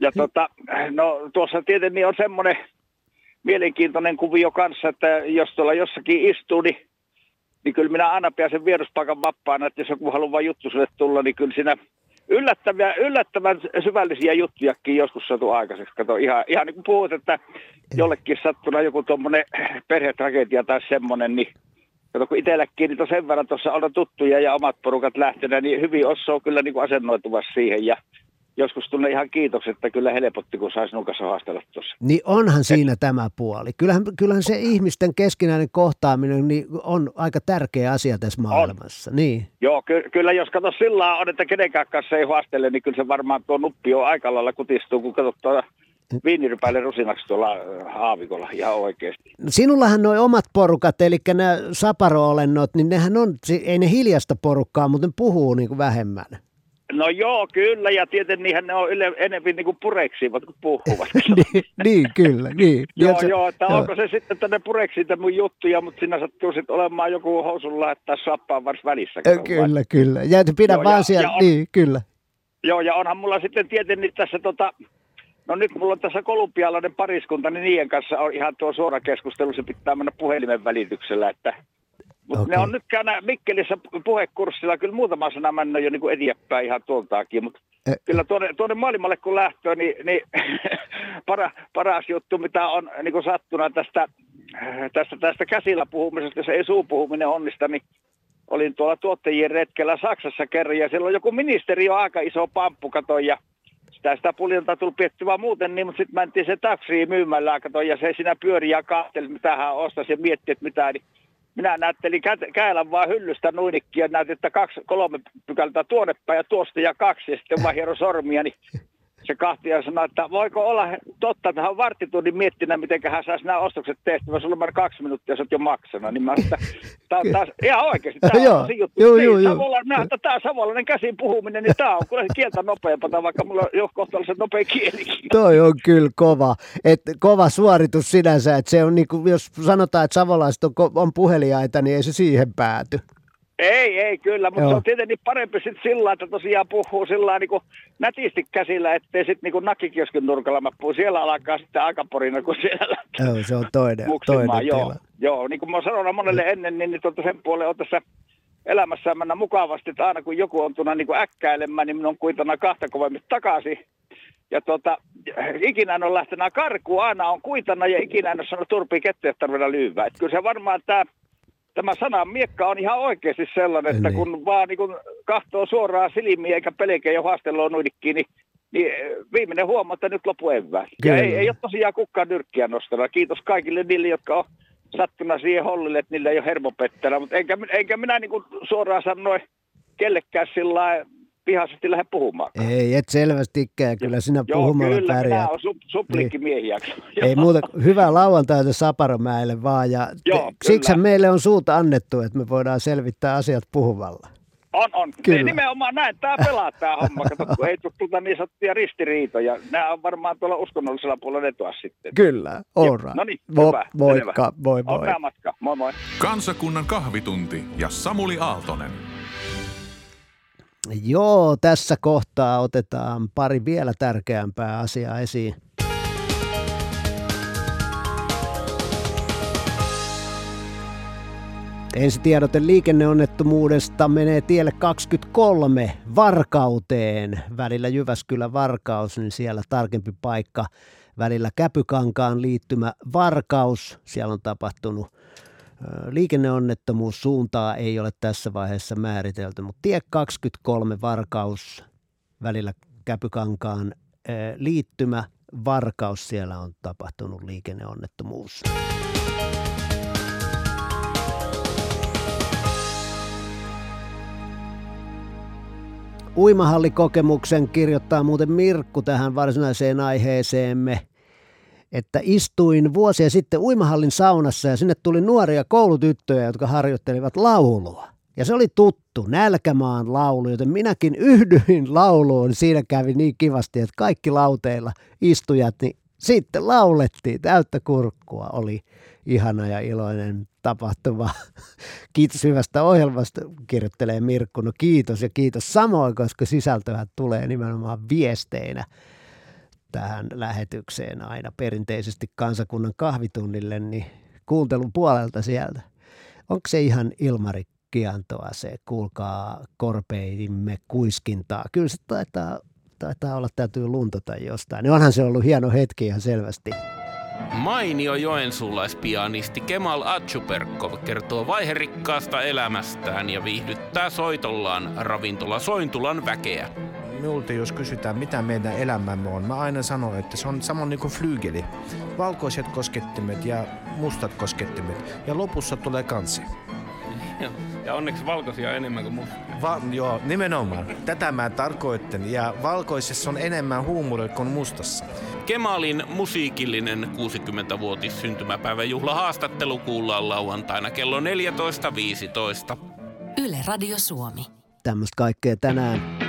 Ja tota, no tuossa tietenkin on semmoinen mielenkiintoinen kuvio kanssa, että jos tuolla jossakin istuu, niin, niin kyllä minä aina pääsen vieruspaikan vappaana, että jos joku haluaa juttu sulle tulla, niin kyllä siinä yllättäviä, yllättävän syvällisiä juttujakin joskus saatu aikaiseksi. Kato, ihan, ihan niin kuin puhut, että jollekin sattuna joku tuommoinen perhetragedia tai semmoinen, niin Kato, kun itselläkin niin sen verran tuossa on tuttuja ja omat porukat lähtenä, niin hyvin osaa kyllä niin kuin asennoituva siihen ja joskus tunne ihan kiitokset, että kyllä helpotti, kun saisi nukassa haastella tuossa. Niin onhan siinä Et... tämä puoli. Kyllähän, kyllähän se ihmisten keskinäinen kohtaaminen niin on aika tärkeä asia tässä maailmassa. On. Niin. Joo, ky- kyllä jos kato sillä on, että kenenkään kanssa ei haastele, niin kyllä se varmaan tuo nuppi on aika lailla kutistuu, kun katsot tuolla viinirypäille rusinaksi tuolla haavikolla ihan oikeasti. Sinullahan nuo omat porukat, eli nämä saparo-olennot, niin nehän on, ei ne hiljasta porukkaa, mutta ne puhuu niin kuin vähemmän. No joo, kyllä, ja tietenkin niinhän ne on yle, enemmän niin kuin pureksivat kuin puhuvat. niin, niin, kyllä, niin. joo, se- joo, että onko se sitten, että ne pureksivat mun juttuja, mutta siinä sattuu sitten olemaan joku housun laittaa sappaan vars välissä. Kyllä, kyllä. Ja pidä Joo, vaan ja- siellä, ja on- niin, kyllä. Joo, ja onhan mulla sitten tietenkin tässä tota, no nyt mulla on tässä kolumbialainen pariskunta, niin niiden kanssa on ihan tuo suora keskustelu, se pitää mennä puhelimen välityksellä, että mutta Okei. ne on nyt käynyt Mikkelissä puhekurssilla, kyllä muutama sana mennyt jo niin kuin eteenpäin ihan tuoltaakin, mutta Eh. kyllä tuonne, tuonne maailmalle kun lähtöä, niin, niin para, paras juttu, mitä on niin kuin sattuna tästä, tästä, tästä käsillä puhumisesta, se ei suupuhuminen onnista, niin olin tuolla tuottajien retkellä Saksassa kerran ja siellä on joku ministeri on aika iso pamppu, kato, ja sitä, sitä puljonta tuli pietty vaan muuten, niin, mutta sitten mentiin se taksiin myymällä, kato, ja se siinä pyöri ja kahteli, mitä hän ostaisi ja mietti, että mitä, niin minä näyttelin kä- käellä vaan hyllystä nuinikki ja näytin, että kaksi, kolme pykältä tuonne päin ja tuosta ja kaksi ja sitten vaan hiero sormia, niin se kahtia sanoi, että voiko olla totta, että hän on varttitunnin miettinyt, miten hän saisi nämä ostokset tehtyä. Sulla on kaksi minuuttia, sä oot jo maksanut. Niin mä että tämä on taas ihan oikeasti. Tämä on tosi juttu. joo, Niin, joo, joo. Nähdään, että tämä savolainen käsin puhuminen, niin tämä on kyllä kieltä nopeampaa, vaikka mulla on jo kohtalaisen nopea kieli. Toi on kyllä kova. Et kova suoritus sinänsä, että se on niinku, jos sanotaan, että savolaiset on, on puheliaita, niin ei se siihen pääty. Ei, ei kyllä, mutta Joo. se on tietenkin parempi sitten sillä että tosiaan puhuu sillä niin nätisti käsillä, ettei sitten niin nakkikioskin nurkalla mä puhun. Siellä alkaa sitten aika porina, kun siellä lähtee Joo, se on toinen, toinen Joo, tila. joo, niin kuin mä oon sanonut monelle ennen, niin, niin tuota sen puolen on tässä elämässä mennä mukavasti, että aina kun joku on tuonut niin kuin äkkäilemään, niin minun on kuitana kahta kovemmin takaisin. Ja tuota, ikinä en ole lähtenyt karkuun, aina on kuitana ja ikinä en ole sanonut turpii kettä, että lyyvää. Että kyllä se varmaan tämä tämä sana miekka on ihan oikeasti sellainen, että Niin. kun vaan niin kun kahtoo suoraan silmiä eikä pelkeä jo haastelloa nuidikkiin, niin, niin viimeinen huomaa, että nyt lopu evää. Ja ei, ei ole tosiaan kukaan nyrkkiä nostanut. Kiitos kaikille niille, jotka on sattunut siihen hollille, että niillä ei ole hermopettänä. Mutta enkä, enkä minä niin kuin suoraan sanoi kellekään sillä lailla vihaisesti lähde puhumaan. Ei, et selvästikään, kyllä sinä Joo, puhumalla kyllä, minä pärjäät. olen sup, supliikkimiehiä. Ei muuta, hyvää lauantaita Saparomäelle vaan ja Joo, siksi meille on suut annettu, että me voidaan selvittää asiat puhuvalla. On, on. Kyllä. Kyllä. Nimenomaan näin, tämä pelaa tämä homma. Kato, kun ei tule tuota niin sanottuja ristiriitoja. Nämä on varmaan tuolla uskonnollisella puolella etua sitten. Kyllä, right. No niin, Mo- hyvä. moikka, moi moi. On matka. Moi moi. Kansakunnan kahvitunti ja Samuli Aaltonen. Joo, tässä kohtaa otetaan pari vielä tärkeämpää asiaa esiin. Ensitiedote liikenneonnettomuudesta menee tielle 23 Varkauteen. Välillä Jyväskylä-Varkaus, niin siellä tarkempi paikka. Välillä Käpykankaan liittymä Varkaus. Siellä on tapahtunut ö, liikenneonnettomuus. Suuntaa ei ole tässä vaiheessa määritelty, mutta tie 23 Varkaus. Välillä Käpykankaan ö, liittymä Varkaus. Siellä on tapahtunut liikenneonnettomuus. Uimahallikokemuksen kirjoittaa muuten Mirkku tähän varsinaiseen aiheeseemme, että istuin vuosia sitten uimahallin saunassa ja sinne tuli nuoria koulutyttöjä, jotka harjoittelivat laulua. Ja se oli tuttu, nälkämaan laulu, joten minäkin yhdyin lauluun. Siinä kävi niin kivasti, että kaikki lauteilla istujat, niin sitten laulettiin täyttä kurkkua. Oli ihana ja iloinen tapahtuma. Kiitos hyvästä ohjelmasta, kirjoittelee Mirkku. No kiitos ja kiitos samoin, koska sisältöhän tulee nimenomaan viesteinä tähän lähetykseen aina perinteisesti kansakunnan kahvitunnille, niin kuuntelun puolelta sieltä. Onko se ihan Ilmari Kiantoa se, kuulkaa korpeidimme kuiskintaa? Kyllä se taitaa, taitaa olla, täytyy luntata jostain. Niin onhan se ollut hieno hetki ihan selvästi. Mainio joensuulaispianisti Kemal Atsuperkov kertoo vaiherikkaasta elämästään ja viihdyttää soitollaan ravintola Sointulan väkeä. Minulta jos kysytään, mitä meidän elämämme on, mä aina sanon, että se on samoin niin kuin flygeli. Valkoiset koskettimet ja mustat koskettimet. Ja lopussa tulee kansi. Ja onneksi valkoisia enemmän kuin musta. Va- joo, nimenomaan. Tätä mä tarkoitan. Ja valkoisessa on enemmän huumoria kuin mustassa. Kemalin musiikillinen 60-vuotis syntymäpäiväjuhla haastattelu kuullaan lauantaina kello 14.15. Yle Radio Suomi. Tämmöistä kaikkea tänään.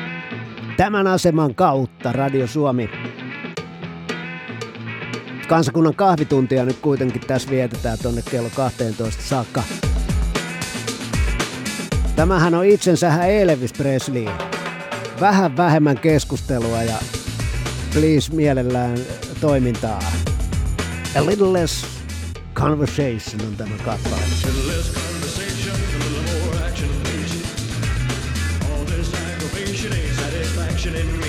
Tämän aseman kautta Radio Suomi. Kansakunnan kahvituntia nyt kuitenkin tässä vietetään tuonne kello 12 saakka. Tämähän on itsensä Elvis Presley. Vähän vähemmän keskustelua ja please mielellään toimintaa. A little less conversation on tämä kappale. Satisfaction in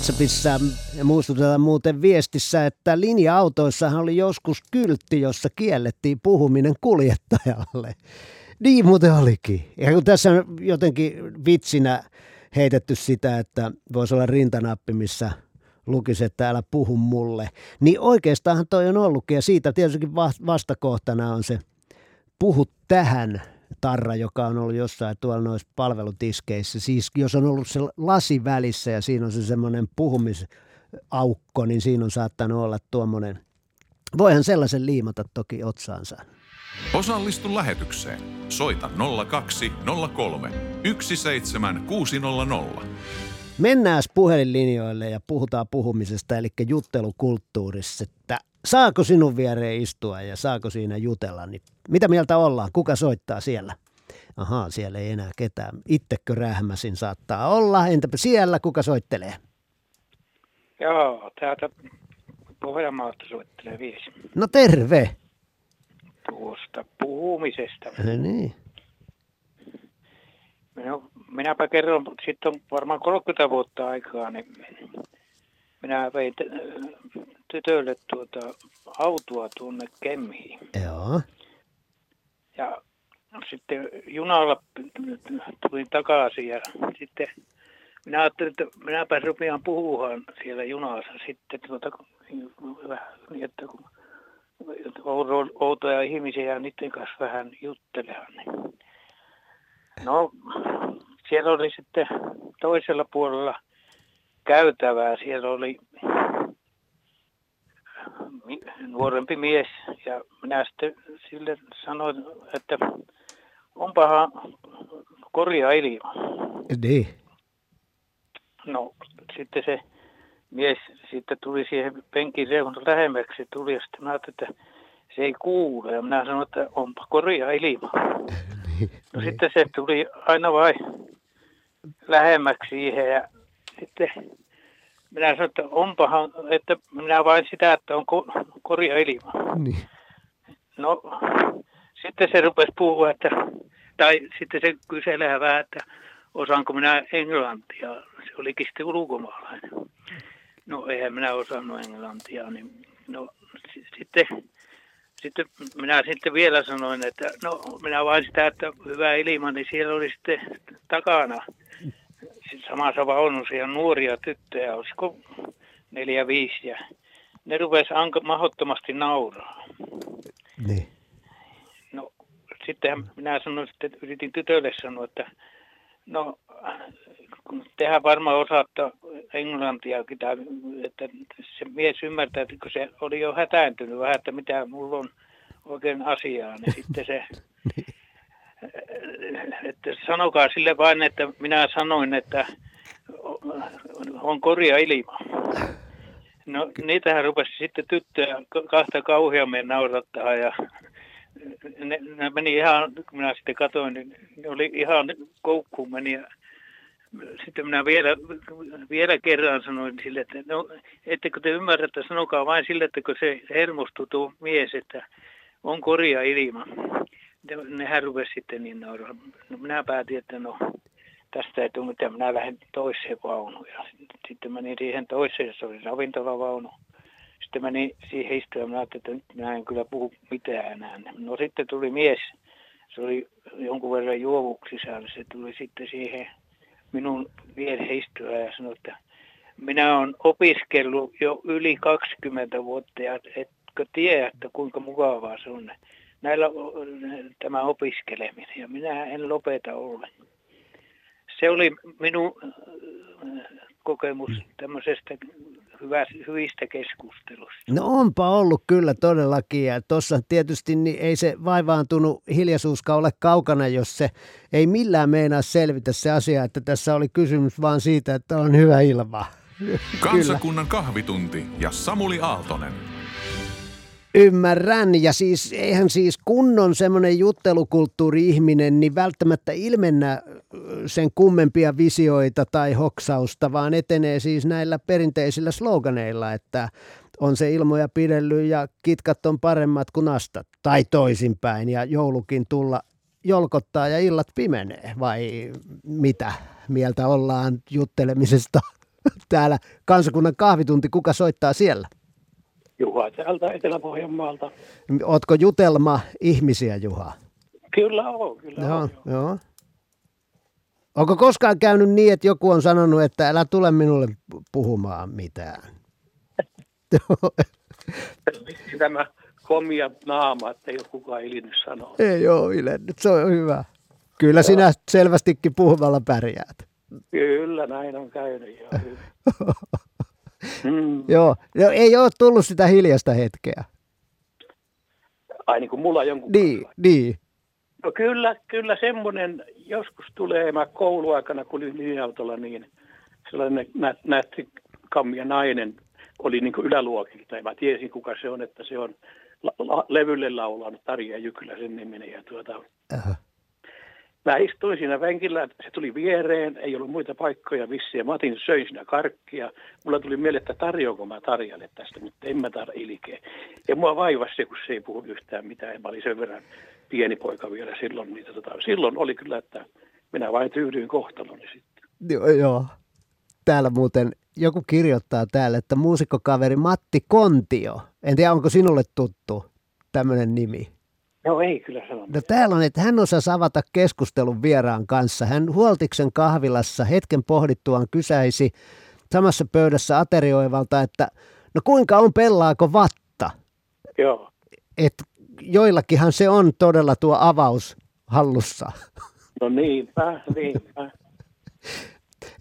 WhatsAppissa muistutetaan muuten viestissä, että linja-autoissahan oli joskus kyltti, jossa kiellettiin puhuminen kuljettajalle. Niin muuten olikin. Ja kun tässä on jotenkin vitsinä heitetty sitä, että voisi olla rintanappi, missä lukisi, että älä puhu mulle, niin oikeastaan toi on ollutkin. Ja siitä tietysti va- vastakohtana on se puhu tähän tarra, joka on ollut jossain tuolla noissa palvelutiskeissä. Siis jos on ollut se lasi välissä ja siinä on se semmoinen puhumisaukko, niin siinä on saattanut olla tuommoinen. Voihan sellaisen liimata toki otsaansa. Osallistu lähetykseen. Soita 0203 17600. Mennään puhelinlinjoille ja puhutaan puhumisesta, eli juttelukulttuurissa, että saako sinun viereen istua ja saako siinä jutella, niin mitä mieltä ollaan? Kuka soittaa siellä? Ahaa, siellä ei enää ketään. Ittekö rähmäsin saattaa olla. Entäpä siellä, kuka soittelee? Joo, täältä Pohjanmaalta soittelee viisi. No terve. Tuosta puhumisesta. No niin. Minä, minäpä kerron, sitten on varmaan 30 vuotta aikaa, niin minä vein tytölle tuota autoa tuonne Kemmiin. Joo. Ja sitten junalla tulin takaisin ja sitten minä ajattelin, että minäpä rupean puhumaan siellä junassa sitten tuota, niin, että kun outo- outoja ihmisiä ja niiden kanssa vähän juttelemaan. Niin. No, siellä oli sitten toisella puolella käytävää. Siellä oli nuorempi mies ja minä sitten sille sanoin, että onpahan korjaa ilma. Niin. No sitten se mies sitten tuli siihen penkin reunaan lähemmäksi tuli ja sitten mä ajattelin, että se ei kuule. Ja minä sanoin, että onpa korjaa ilma. No sitten se tuli aina vain lähemmäksi siihen ja sitten minä sanoin, että onpahan, että minä vain sitä, että on ko- korjaa ilma. Niin. No sitten se rupesi puhua, että, tai sitten se kyselee vähän, että osaanko minä englantia. Se olikin sitten ulkomaalainen. No eihän minä osannut englantia, niin no sitten, sitten minä sitten vielä sanoin, että no minä vain sitä, että hyvä ilma, niin siellä oli sitten takana samassa vaunussa ja nuoria tyttöjä, olisiko neljä, viisi ja ne rupesi anka, mahdottomasti nauraa. Niin. No sitten minä sanoin, että yritin tytölle sanoa, että no kun tehän varmaan osaatte englantiakin, tai, että se mies ymmärtää, että kun se oli jo hätääntynyt vähän, että mitä mulla on oikein asiaa, niin sitten se, että sanokaa sille vain, että minä sanoin, että on korja ilma. No niitähän rupesi sitten tyttöjä ka- kahta kauheammin naurattaa ja ne, ne meni ihan, kun minä sitten katsoin, niin ne oli ihan koukkuun meni ja sitten minä vielä, vielä kerran sanoin sille, että no, ettekö te ymmärrä, että sanokaa vain sille, että kun se hermostuu tuo mies, että on korja ilma. Ne- Nehän rupesi sitten niin nauraa. No minä päätin, että no tästä ei tule mitään, minä lähden toiseen vaunuun. Ja sitten menin siihen toiseen, se oli ravintolavaunu. Sitten menin siihen istumaan ja minä ajattelin, että nyt minä en kyllä puhu mitään enää. No sitten tuli mies, se oli jonkun verran juovuksissa, se tuli sitten siihen minun viereen ja sanoi, että minä olen opiskellut jo yli 20 vuotta ja etkö tiedä, että kuinka mukavaa se on näillä tämä opiskeleminen ja minä en lopeta ollenkaan. Se oli minun äh, kokemus tämmöisestä hyvä, hyvistä keskustelusta. No onpa ollut kyllä todellakin ja tuossa tietysti niin ei se vaivaantunut hiljaisuuskaan ole kaukana, jos se ei millään meinaa selvitä se asia, että tässä oli kysymys vaan siitä, että on hyvä ilma. Kansakunnan kahvitunti ja Samuli Aaltonen. Ymmärrän, ja siis eihän siis kunnon semmoinen juttelukulttuuri-ihminen niin välttämättä ilmennä sen kummempia visioita tai hoksausta, vaan etenee siis näillä perinteisillä sloganeilla, että on se ilmoja pidellyt ja kitkat on paremmat kuin astat, tai toisinpäin, ja joulukin tulla jolkottaa ja illat pimenee, vai mitä mieltä ollaan juttelemisesta täällä kansakunnan kahvitunti, kuka soittaa siellä? Juha täältä Etelä-Pohjanmaalta. Ootko jutelma ihmisiä, Juha? Kyllä on, kyllä Joo, on. joo. Onko koskaan käynyt niin, että joku on sanonut, että älä tule minulle puhumaan mitään? Tämä komia naama, että ei ole kukaan ilinnyt sanoa. Ei ole ilennyt, se on hyvä. Kyllä sinä selvästikin puhumalla pärjäät. Kyllä, näin on käynyt. Joo. Mm. Joo, no, ei ole tullut sitä hiljasta hetkeä. Ai niin kuin mulla jonkun Niin, niin. No kyllä, kyllä semmoinen joskus tulee, mä kouluaikana kun olin linja-autolla, niin sellainen nä, nätti kammia nainen oli niin kuin yläluokilta ja mä tiesin kuka se on, että se on la, la, levylle laulanut Tarja Jykylä sen nimeni ja tuota, Aha. Mä istuin siinä penkillä, se tuli viereen, ei ollut muita paikkoja vissiin. Mä otin, söin siinä karkkia. Mulla tuli mieleen, että tarjoanko mä Tarjalle tästä, mutta en mä tarvitse ilkeä. Ja mua vaivasi se, kun se ei puhu yhtään mitään. Mä olin sen verran pieni poika vielä silloin. Niin tota, silloin oli kyllä, että minä vain tyydyin kohtaloni sitten. Joo, joo. Täällä muuten joku kirjoittaa täällä, että muusikkokaveri Matti Kontio. En tiedä, onko sinulle tuttu tämmöinen nimi? No ei kyllä sano. No täällä on, että hän osasi avata keskustelun vieraan kanssa. Hän Huoltiksen kahvilassa hetken pohdittuaan kysäisi samassa pöydässä aterioivalta, että no kuinka on pellaako vatta? Joo. Et joillakinhan se on todella tuo avaus hallussa. No niinpä, niinpä.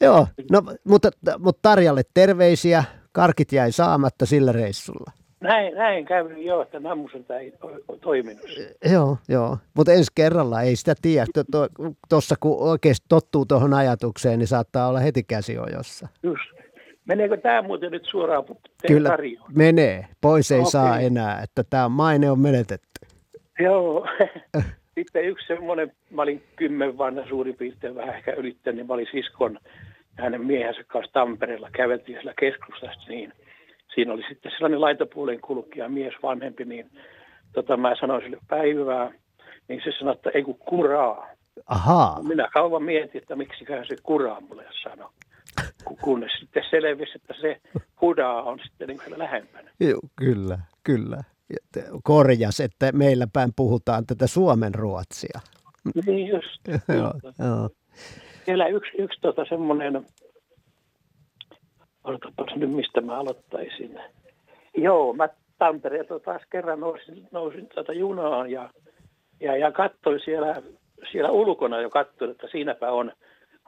Joo, no, mutta, mutta Tarjalle terveisiä. Karkit jäi saamatta sillä reissulla. Näin, näin kävi jo, että Nammuselta ei to- to- toiminut. Joo, joo. Mutta ensi kerralla ei sitä tiedä. Tuossa kun oikeasti tottuu tuohon ajatukseen, niin saattaa olla heti käsiojossa. Just. Meneekö tämä muuten nyt suoraan Kyllä tarjoon? menee. Pois ei Okei. saa enää, että tämä maine on menetetty. Joo. Sitten yksi semmoinen, mä olin kymmen vanha suurin piirtein vähän ehkä ylittänyt, niin mä olin siskon ja hänen miehensä kanssa Tampereella, käveltiin siellä keskustassa, niin siinä oli sitten sellainen laitapuolen kulkija, mies vanhempi, niin tota, mä sanoin sille päivää, niin se sanoi, että ei kun kuraa. Ahaa. Minä kauan mietin, että miksiköhän se kuraa mulle sanoi. Ku- Kunnes sitten selvisi, että se kudaa on sitten niin siellä lähempänä. Joo, kyllä, kyllä. Korjas, että meillä päin puhutaan tätä Suomen ruotsia. Niin just. joo, joo. Siellä yksi, yksi tota semmoinen, odotapas nyt mistä mä aloittaisin. Joo, mä Tampereelta taas kerran nousin, nousin tätä junaan ja, ja, ja katsoin siellä, siellä ulkona jo katsoin, että siinäpä on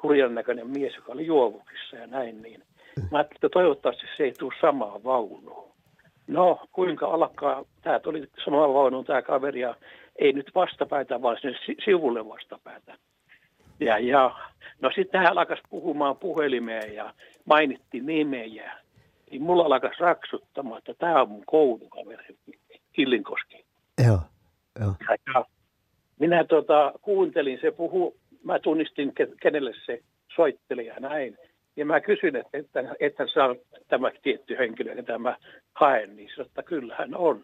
hurjan näköinen mies, joka oli juovuksissa ja näin. Niin. Mä ajattelin, että toivottavasti se ei tule samaa vaunuun. No, kuinka alkaa, tämä tuli samaan vaunuun tämä kaveri ja ei nyt vastapäätä, vaan sinne si- sivulle vastapäätä. Ja, ja no sitten hän alkaisi puhumaan puhelimeen ja mainitti nimeä. Niin mulla alkaisi raksuttamaan, että tämä on mun koulukaveri Hillinkoski. Joo, joo. Ja, ja minä tota, kuuntelin, se puhu, mä tunnistin, ke- kenelle se soitteli ja näin. Ja mä kysyin, että, että, että saa tämä tietty henkilö, jota mä haen, niin sanoi, että kyllä hän on.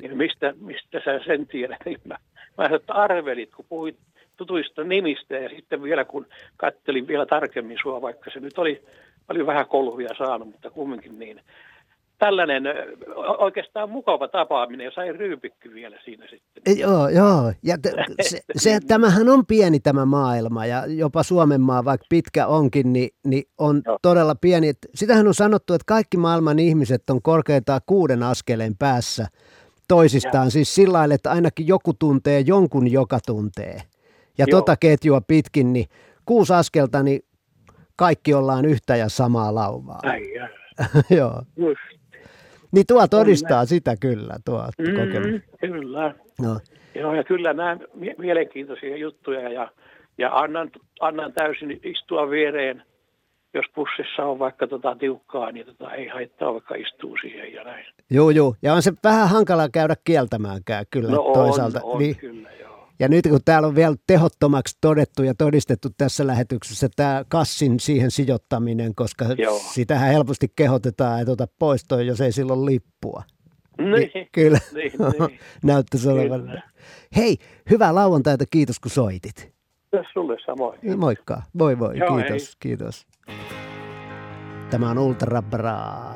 Niin mistä, mistä sä sen tiedät? Niin mä, mä sanoin, että arvelit, kun puhuit tutuista nimistä ja sitten vielä kun kattelin vielä tarkemmin sua, vaikka se nyt oli paljon vähän kolhuja saanut, mutta kumminkin niin. Tällainen oikeastaan mukava tapaaminen ja sai ryypikky vielä siinä sitten. Joo, joo. Ja te, se, se, tämähän on pieni tämä maailma ja jopa Suomen maa, vaikka pitkä onkin, niin, niin on todella pieni. Et Sitähän on sanottu, että kaikki maailman ihmiset on korkeintaan kuuden askeleen päässä toisistaan. Joo. Siis sillä lailla, että ainakin joku tuntee jonkun, joka tuntee. Ja Joo. tota ketjua pitkin, niin kuusi askelta, niin kaikki ollaan yhtä ja samaa lauvaa. Ai, ai. joo. Just. Niin tuo todistaa sitä kyllä, tuo kokemus. Mm, kyllä. No. Joo, ja kyllä nämä mie- mielenkiintoisia juttuja ja, ja annan, annan täysin istua viereen, jos pussissa on vaikka tota tiukkaa, niin tota ei haittaa vaikka istuu siihen ja näin. Joo, joo. Ja on se vähän hankala käydä kieltämäänkään kyllä No on, toisaalta. on niin. kyllä. Ja nyt kun täällä on vielä tehottomaksi todettu ja todistettu tässä lähetyksessä tämä kassin siihen sijoittaminen, koska Joo. sitähän helposti kehotetaan, että ota pois toi, jos ei silloin lippua. Niin, Kyllä, niin, niin. näyttäisi olevan. Kyllä. Hei, hyvää lauantaita, kiitos kun soitit. Sulle samoin. Moikka, voi voi, Joo, kiitos, hei. kiitos. Tämä on Ultra Bra.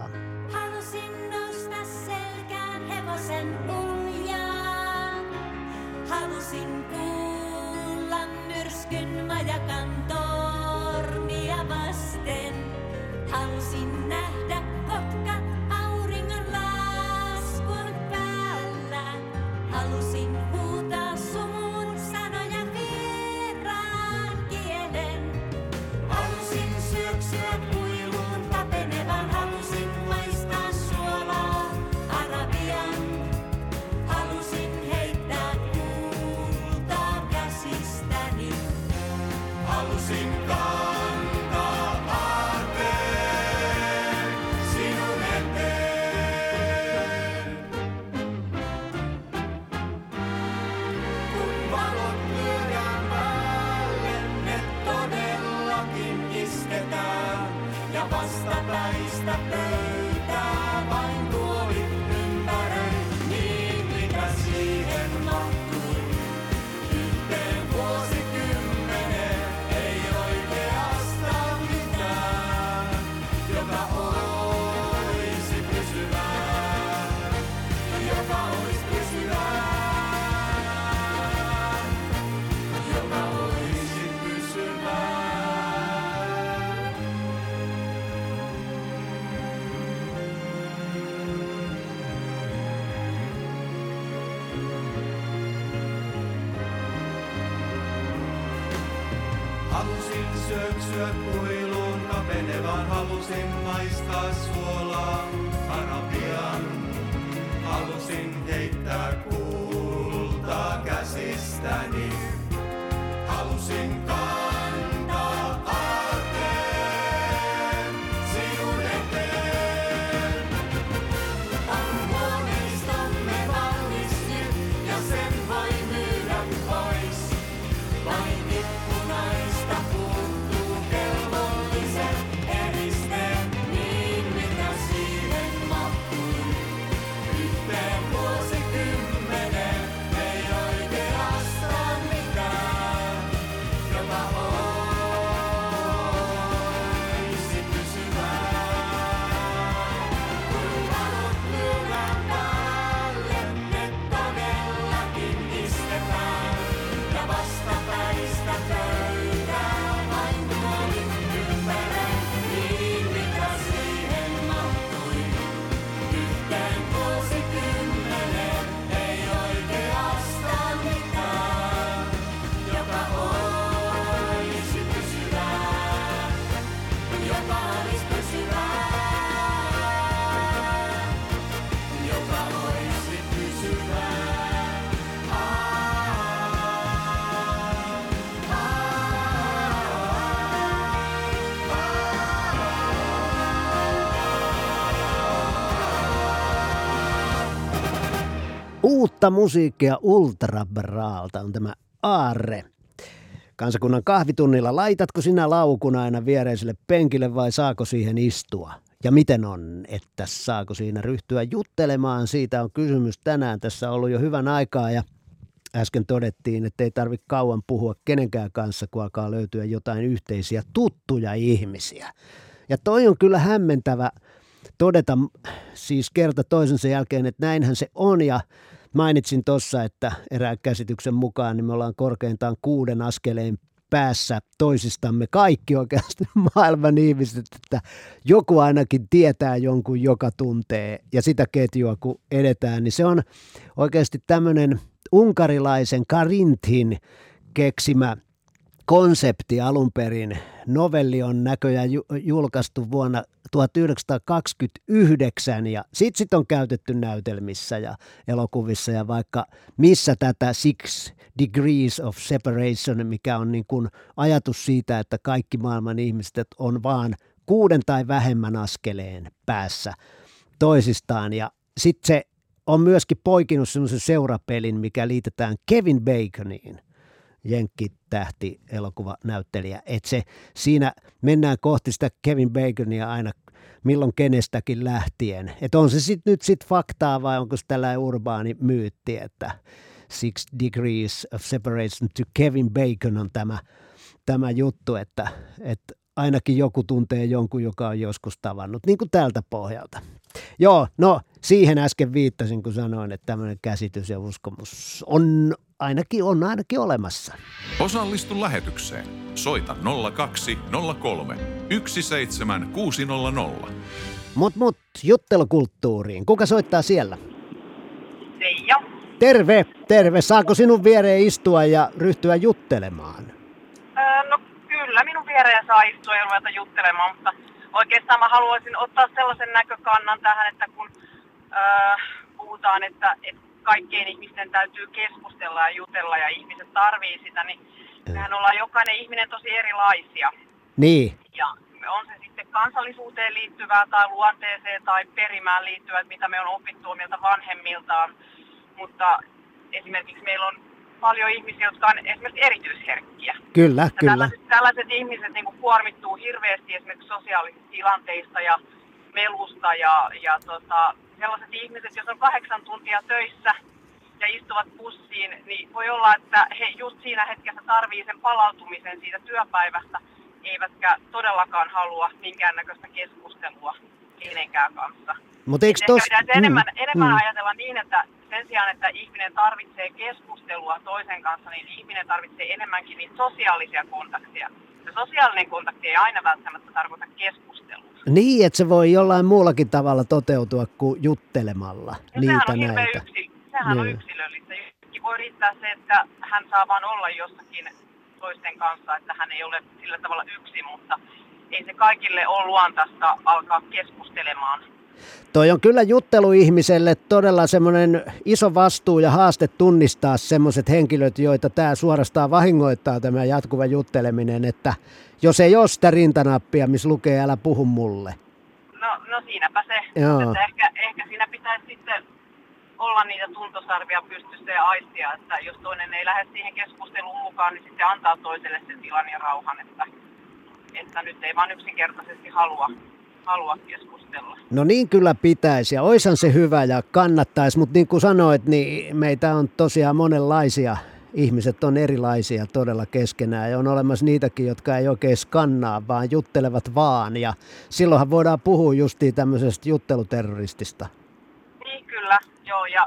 demais é das Uutta musiikkia Ultrabraalta on tämä Aarre. Kansakunnan kahvitunnilla laitatko sinä laukun aina viereiselle penkille vai saako siihen istua? Ja miten on, että saako siinä ryhtyä juttelemaan? Siitä on kysymys tänään. Tässä on ollut jo hyvän aikaa ja äsken todettiin, että ei tarvitse kauan puhua kenenkään kanssa, kun alkaa löytyä jotain yhteisiä tuttuja ihmisiä. Ja toi on kyllä hämmentävä todeta siis kerta toisensa jälkeen, että näinhän se on ja mainitsin tuossa, että erään käsityksen mukaan niin me ollaan korkeintaan kuuden askeleen päässä toisistamme kaikki oikeasti maailman ihmiset, että joku ainakin tietää jonkun, joka tuntee ja sitä ketjua kun edetään, niin se on oikeasti tämmöinen unkarilaisen Karintin keksimä konsepti alun perin. Novelli on näköjään ju- julkaistu vuonna 1929 ja sit, sit on käytetty näytelmissä ja elokuvissa ja vaikka missä tätä Six Degrees of Separation, mikä on niin kuin ajatus siitä, että kaikki maailman ihmiset on vaan kuuden tai vähemmän askeleen päässä toisistaan ja sitten se on myöskin poikinut semmoisen seurapelin, mikä liitetään Kevin Baconiin jenkkitähti elokuvanäyttelijä. Että se, siinä mennään kohti sitä Kevin Baconia aina milloin kenestäkin lähtien. Että on se sitten nyt sit faktaa vai onko se tällainen urbaani myytti, että Six Degrees of Separation to Kevin Bacon on tämä, tämä juttu, että, että ainakin joku tuntee jonkun, joka on joskus tavannut, niin kuin tältä pohjalta. Joo, no siihen äsken viittasin, kun sanoin, että tämmöinen käsitys ja uskomus on ainakin, on ainakin olemassa. Osallistu lähetykseen. Soita 0203 17600. Mut mut, juttelukulttuuriin. Kuka soittaa siellä? Seija. Terve, terve. Saako sinun viereen istua ja ryhtyä juttelemaan? Öö, no kyllä, minun viereen saa istua ja ruveta juttelemaan, mutta oikeastaan mä haluaisin ottaa sellaisen näkökannan tähän, että kun öö, puhutaan, että, että kaikkien ihmisten täytyy keskustella ja jutella ja ihmiset tarvii sitä, niin mehän ollaan jokainen ihminen tosi erilaisia. Niin, Ja on se sitten kansallisuuteen liittyvää tai luonteeseen tai perimään liittyvää, mitä me on opittu omilta vanhemmiltaan. Mutta esimerkiksi meillä on paljon ihmisiä, jotka on esimerkiksi erityisherkkiä. kyllä, Ja kyllä. Tällaiset, tällaiset ihmiset niin kuin kuormittuu hirveästi esimerkiksi sosiaalisista tilanteista ja melusta ja, ja tota, sellaiset ihmiset, jos on kahdeksan tuntia töissä ja istuvat bussiin, niin voi olla, että he just siinä hetkessä tarvii sen palautumisen siitä työpäivästä, eivätkä todellakaan halua minkäännäköistä keskustelua kenenkään kanssa. Mut eikö tos- pitäisi enemmän, mm, enemmän mm. ajatella niin, että sen sijaan, että ihminen tarvitsee keskustelua toisen kanssa, niin ihminen tarvitsee enemmänkin niitä sosiaalisia kontakteja. Ja sosiaalinen kontakti ei aina välttämättä tarkoita keskustelua. Niin, että se voi jollain muullakin tavalla toteutua kuin juttelemalla Ja niitä sehän on näitä. yksil, sehän on Niin. yksilöllistä. Jollekin voi riittää se, että hän saa vaan olla jossakin toisten kanssa, että hän ei ole sillä tavalla yksin, mutta ei se kaikille ole luontaista alkaa keskustelemaan. Toi on kyllä jutteluihmiselle todella semmoinen iso vastuu ja haaste tunnistaa semmoiset henkilöt, joita tämä suorastaan vahingoittaa tämä jatkuva jutteleminen, että jos ei ole sitä rintanappia, missä lukee älä puhu mulle. No, no siinäpä se. Joo. Että ehkä, ehkä siinä pitäisi sitten olla niitä tuntosarvia pystyssä ja aistia, että jos toinen ei lähde siihen keskusteluun mukaan, niin sitten antaa toiselle sen tilan ja rauhan, että, että nyt ei vaan yksinkertaisesti halua, halua keskustella. No niin kyllä pitäisi ja oishan se hyvä ja kannattaisi, mutta niin kuin sanoit, niin meitä on tosiaan monenlaisia. Ihmiset on erilaisia todella keskenään ja on olemassa niitäkin, jotka ei oikein skannaa, vaan juttelevat vaan. Ja silloinhan voidaan puhua justiin tämmöisestä jutteluterroristista. Niin kyllä, joo, ja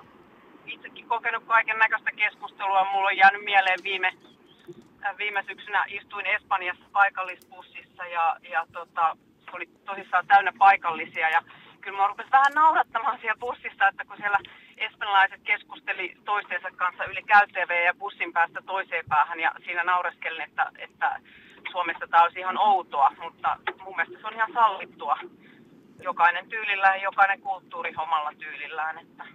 itsekin kokenut kaiken näköistä keskustelua. Mulla on jäänyt mieleen viime, äh, viime syksynä istuin Espanjassa paikallisbussissa ja, ja tota, oli tosissaan täynnä paikallisia ja kyllä mä rupesi vähän naurattamaan siellä bussissa, että kun siellä espanjalaiset keskusteli toistensa kanssa yli käytävää ja bussin päästä toiseen päähän ja siinä naureskelin, että, että Suomessa tämä olisi ihan outoa, mutta mun mielestä se on ihan sallittua. Jokainen tyylillään ja jokainen kulttuuri omalla tyylillään, että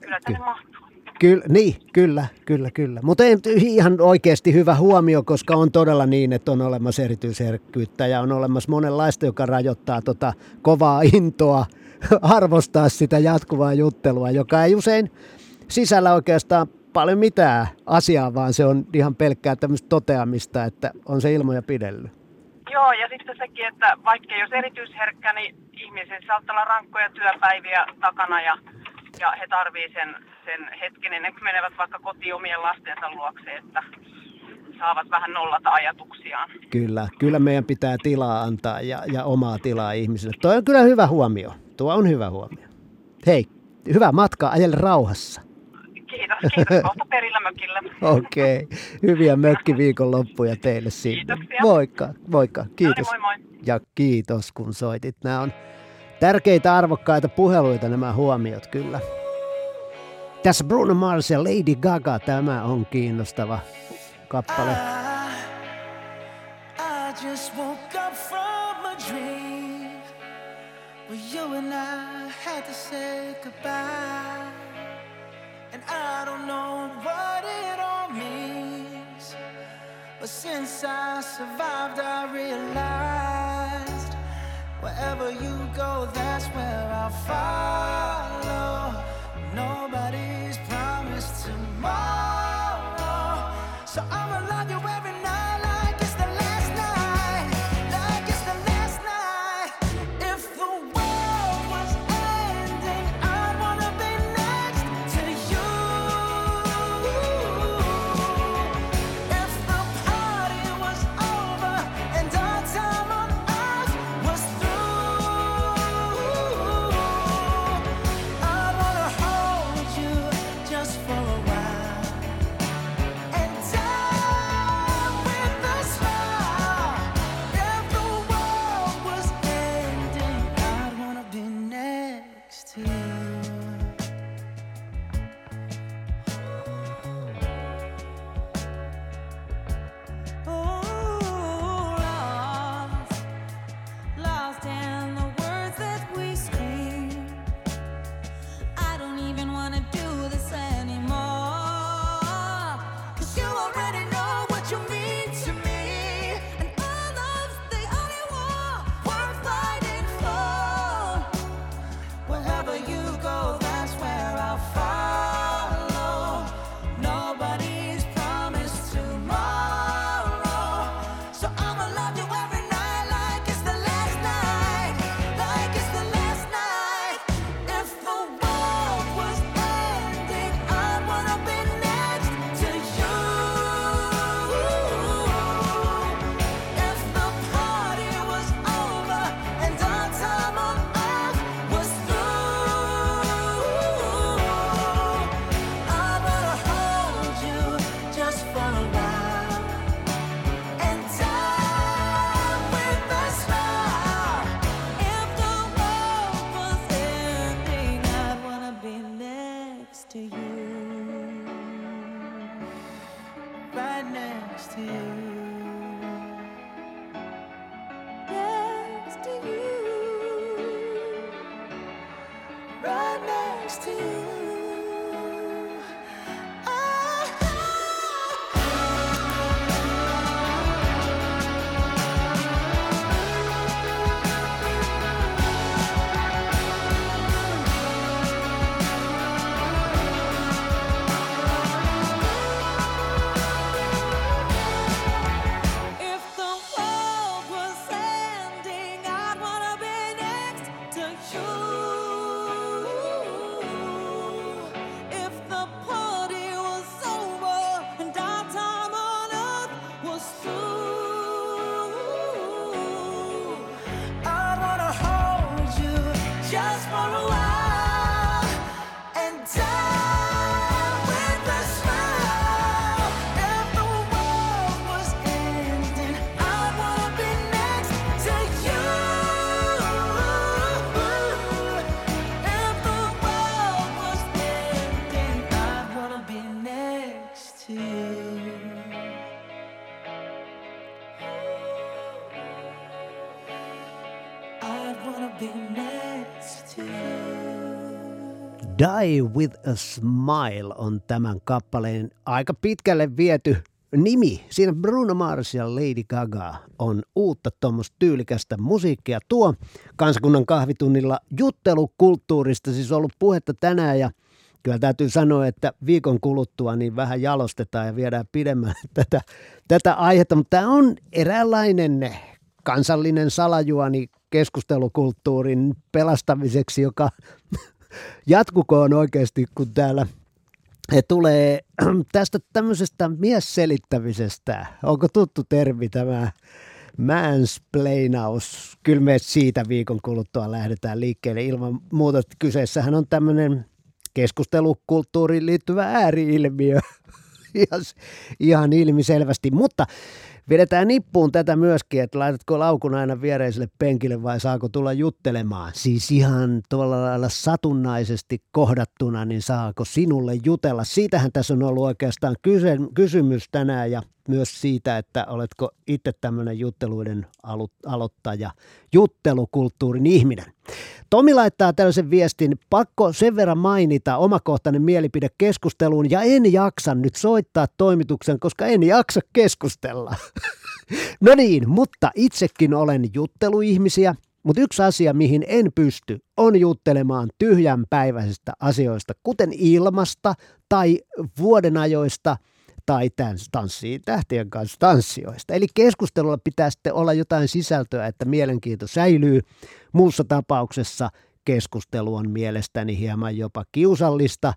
kyllä tänne mahtuu. Kyllä, niin, kyllä, kyllä, kyllä. Mutta ihan oikeasti hyvä huomio, koska on todella niin, että on olemassa erityisherkkyyttä ja on olemassa monenlaista, joka rajoittaa tota kovaa intoa arvostaa sitä jatkuvaa juttelua, joka ei usein sisällä oikeastaan paljon mitään asiaa, vaan se on ihan pelkkää tämmöistä toteamista, että on se ilmoja pidellyt. Joo, ja sitten sekin, että vaikka olisi erityisherkkä, niin ihmisissä saattaa olla rankkoja työpäiviä takana ja, ja he tarvii sen, sen hetken ennen kuin menevät vaikka kotiin omien lastensa luokse, että saavat vähän nollata ajatuksiaan. Kyllä, kyllä meidän pitää tilaa antaa ja, ja omaa tilaa ihmisille. Tuo on kyllä hyvä huomio. Tuo on hyvä huomio. Hei, hyvää matkaa, ajelle rauhassa. Kiitos, kiitos. Kohta perillä mökillä. Okei, okay. hyviä mökkiviikonloppuja teille siitä. Kiitoksia. Moikka, moikka, kiitos. No niin, moi moi. Ja kiitos kun soitit. Nämä on tärkeitä arvokkaita puheluita nämä huomiot kyllä. Tässä Bruno Mars ja Lady Gaga, tämä on kiinnostava kappale. I just woke up from a dream where you and I had to say goodbye. And I don't know what it all means. But since I survived, I realized wherever you go, that's where I'll follow. Nobody's Die with a Smile on tämän kappaleen aika pitkälle viety nimi. Siinä Bruno Mars ja Lady Gaga on uutta tuommoista tyylikästä musiikkia. Tuo kansakunnan kahvitunnilla juttelukulttuurista siis ollut puhetta tänään ja kyllä täytyy sanoa, että viikon kuluttua niin vähän jalostetaan ja viedään pidemmälle tätä, tätä aihetta, mutta tämä on eräänlainen kansallinen salajuoni keskustelukulttuurin pelastamiseksi, joka jatkukoon oikeasti, kun täällä he tulee tästä tämmöisestä miesselittämisestä. Onko tuttu termi tämä mansplainaus? Kyllä me siitä viikon kuluttua lähdetään liikkeelle ilman muuta. Kyseessähän on tämmöinen keskustelukulttuuriin liittyvä ääriilmiö ihan, ihan ilmiselvästi, mutta vedetään nippuun tätä myöskin, että laitatko laukun aina viereiselle penkille vai saako tulla juttelemaan. Siis ihan tuolla lailla satunnaisesti kohdattuna, niin saako sinulle jutella. Siitähän tässä on ollut oikeastaan kyse, kysymys tänään ja myös siitä, että oletko itse tämmöinen jutteluiden alo- aloittaja, juttelukulttuurin ihminen. Tomi laittaa tällaisen viestin, pakko sen verran mainita omakohtainen mielipide keskusteluun ja en jaksa nyt soittaa toimituksen, koska en jaksa keskustella. no niin, mutta itsekin olen jutteluihmisiä, mutta yksi asia, mihin en pysty, on juttelemaan tyhjänpäiväisistä asioista, kuten ilmasta tai vuodenajoista tai tanssii tähtien kanssa tanssioista. Eli keskustelulla pitää sitten olla jotain sisältöä, että mielenkiinto säilyy. Muussa tapauksessa keskustelu on mielestäni hieman jopa kiusallista.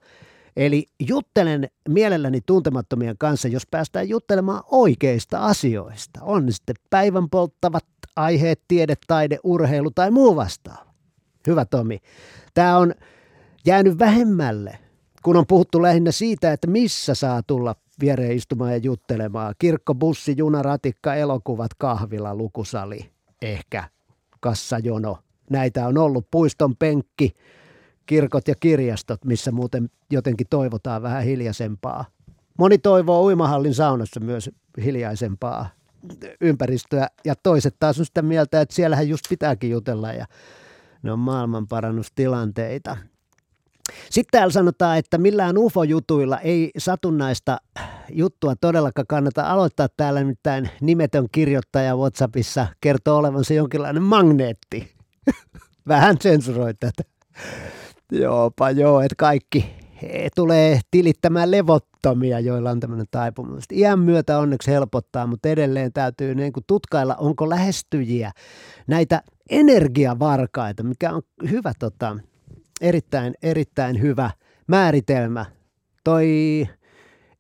Eli juttelen mielelläni tuntemattomien kanssa, jos päästään juttelemaan oikeista asioista. On ne sitten päivän polttavat aiheet, tiede, taide, urheilu tai muu vastaava. Hyvä Tomi. Tämä on jäänyt vähemmälle, kun on puhuttu lähinnä siitä, että missä saa tulla viereen istumaan ja juttelemaan. Kirkko, bussi, juna, ratikka, elokuvat, kahvila, lukusali, ehkä kassajono. Näitä on ollut puiston penkki, kirkot ja kirjastot, missä muuten jotenkin toivotaan vähän hiljaisempaa. Moni toivoo uimahallin saunassa myös hiljaisempaa ympäristöä ja toiset taas on sitä mieltä, että siellähän just pitääkin jutella ja ne on maailmanparannustilanteita. Sitten täällä sanotaan, että millään UFO-jutuilla ei satunnaista juttua todellakaan kannata aloittaa täällä, nimittäin nimetön kirjoittaja WhatsAppissa kertoo olevansa jonkinlainen magneetti. Vähän sensuroi tätä. Joopa joo, että kaikki tulee tilittämään levottomia, joilla on tämmöinen taipumus. Iän myötä onneksi helpottaa, mutta edelleen täytyy niin kuin tutkailla, onko lähestyjiä näitä energiavarkaita, mikä on hyvä, tota, erittäin, erittäin hyvä määritelmä. Toi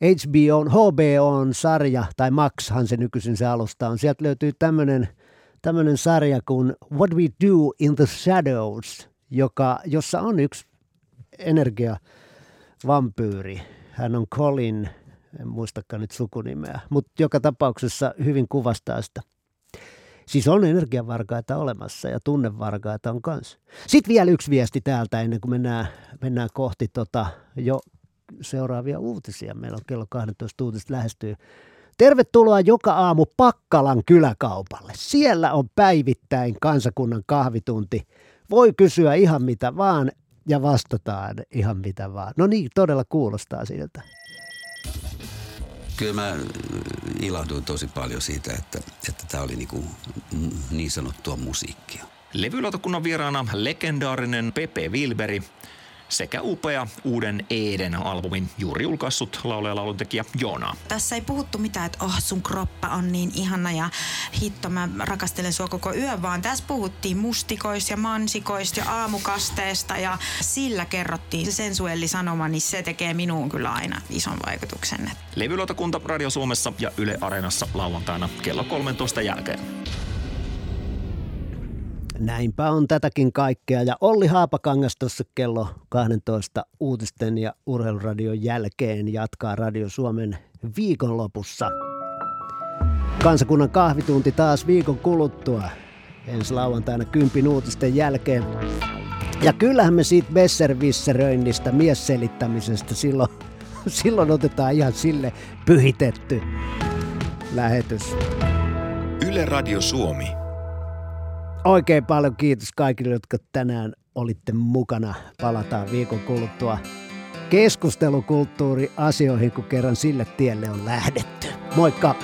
HBO, HBOn sarja, tai Maxhan se nykyisin se alusta on, sieltä löytyy tämmöinen tämmöinen sarja kuin What We Do in the Shadows, joka, jossa on yksi energiavampyyri. Hän on Colin, en muistakaan nyt sukunimeä, mutta joka tapauksessa hyvin kuvastaa sitä. Siis on energiavarkaita olemassa ja tunnevarkaita on kanssa. Sitten vielä yksi viesti täältä ennen kuin mennään, mennään kohti tota jo seuraavia uutisia. Meillä on kello 12 uutiset lähestyy. Tervetuloa joka aamu Pakkalan kyläkaupalle. Siellä on päivittäin kansakunnan kahvitunti. Voi kysyä ihan mitä vaan. ja vastataan ihan mitä vaan. No niin, todella kuulostaa siltä. Kyllä mä ilahduin tosi paljon siitä, että että tämä oli niinku niin sanottua musiikkia. Levylautakunnan vieraana legendaarinen Pepe Wilberi sekä upea uuden Eeden albumin juuri julkaissut laulaja lauluntekijä Joona. Tässä ei puhuttu mitään, että oh sun kroppa on niin ihana ja hitto mä rakastelen sua koko yön, vaan tässä puhuttiin mustikoista ja mansikoista ja aamukasteesta ja sillä kerrottiin se sensuellisanoma, niin se tekee minuun kyllä aina ison vaikutuksen. Levylautakunta Radio Suomessa ja Yle Areenassa lauantaina kello 13 jälkeen. Näinpä on tätäkin kaikkea. Ja Olli Haapakangas tuossa kello 12 uutisten ja urheiluradion jälkeen jatkaa Radio Suomen viikonlopussa. Kansakunnan kahvitunti taas viikon kuluttua. Ensi lauantaina kympin uutisten jälkeen. Ja kyllähän me siitä besservisseröinnistä, miesselittämisestä silloin, silloin otetaan ihan sille pyhitetty lähetys. Yle Radio Suomi. Oikein paljon kiitos kaikille, jotka tänään olitte mukana. Palataan viikon kuluttua keskustelukulttuuriasioihin, kun kerran sille tielle on lähdetty. Moikka!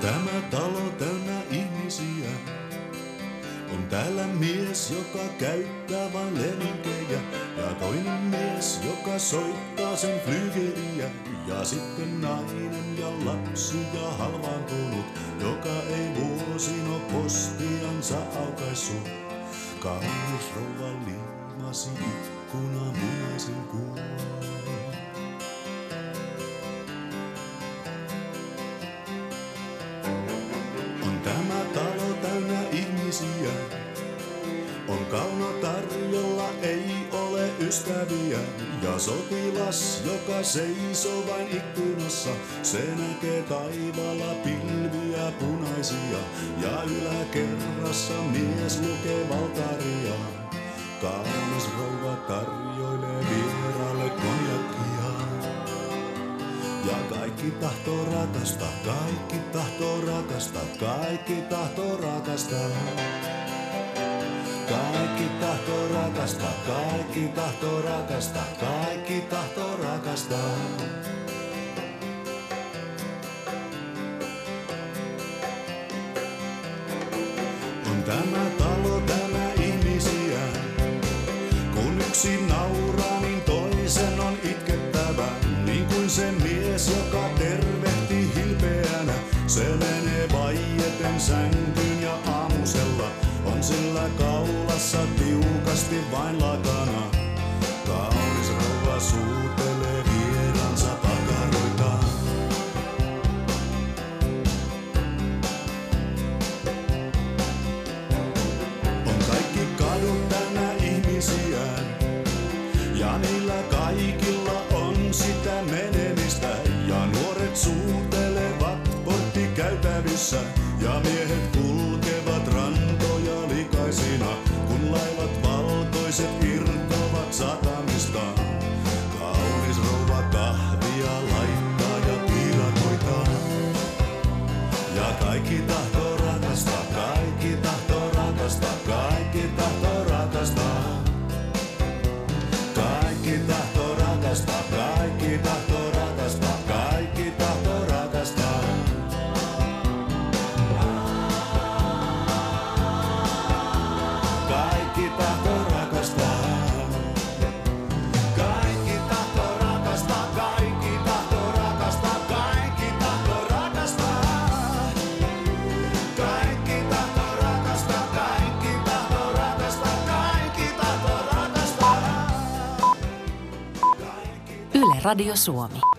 Tämä talo täynnä ihmisiä. On täällä mies, joka käyttää joka soittaa sen flygeliä. Ja sitten nainen ja lapsi ja halvaantunut, joka ei vuosin oo postiansa aukaissut. Kaunis rouva liimasi ikkunaan punaisen kuun. On kauno tarjolla, ei ole ystäviä. Ja sotilas, joka seisoo vain ikkunassa, se näkee taivaalla pilviä punaisia. Ja yläkerrassa mies lukee valtaria. Kaunis rouva tarjoilee vieraalle konjakkia. Ja kaikki tahtoo rakasta, kaikki tahtoo rakasta, kaikki tahtoo rakasta. Kaikki tahtoo rakasta, kaikki tahtoo rakasta, kaikki tahtoo rakasta. On tämä talo täynnä ihmisiä, kun yksi nauraa, niin toisen on itkettävä. Niin kuin se mies, joka tervehti hilpeänä, se menee vaieten sänkyyn sillä kaulassa tiukasti vain lakana. Kaunis rouva suutelee desata Radio Suomi.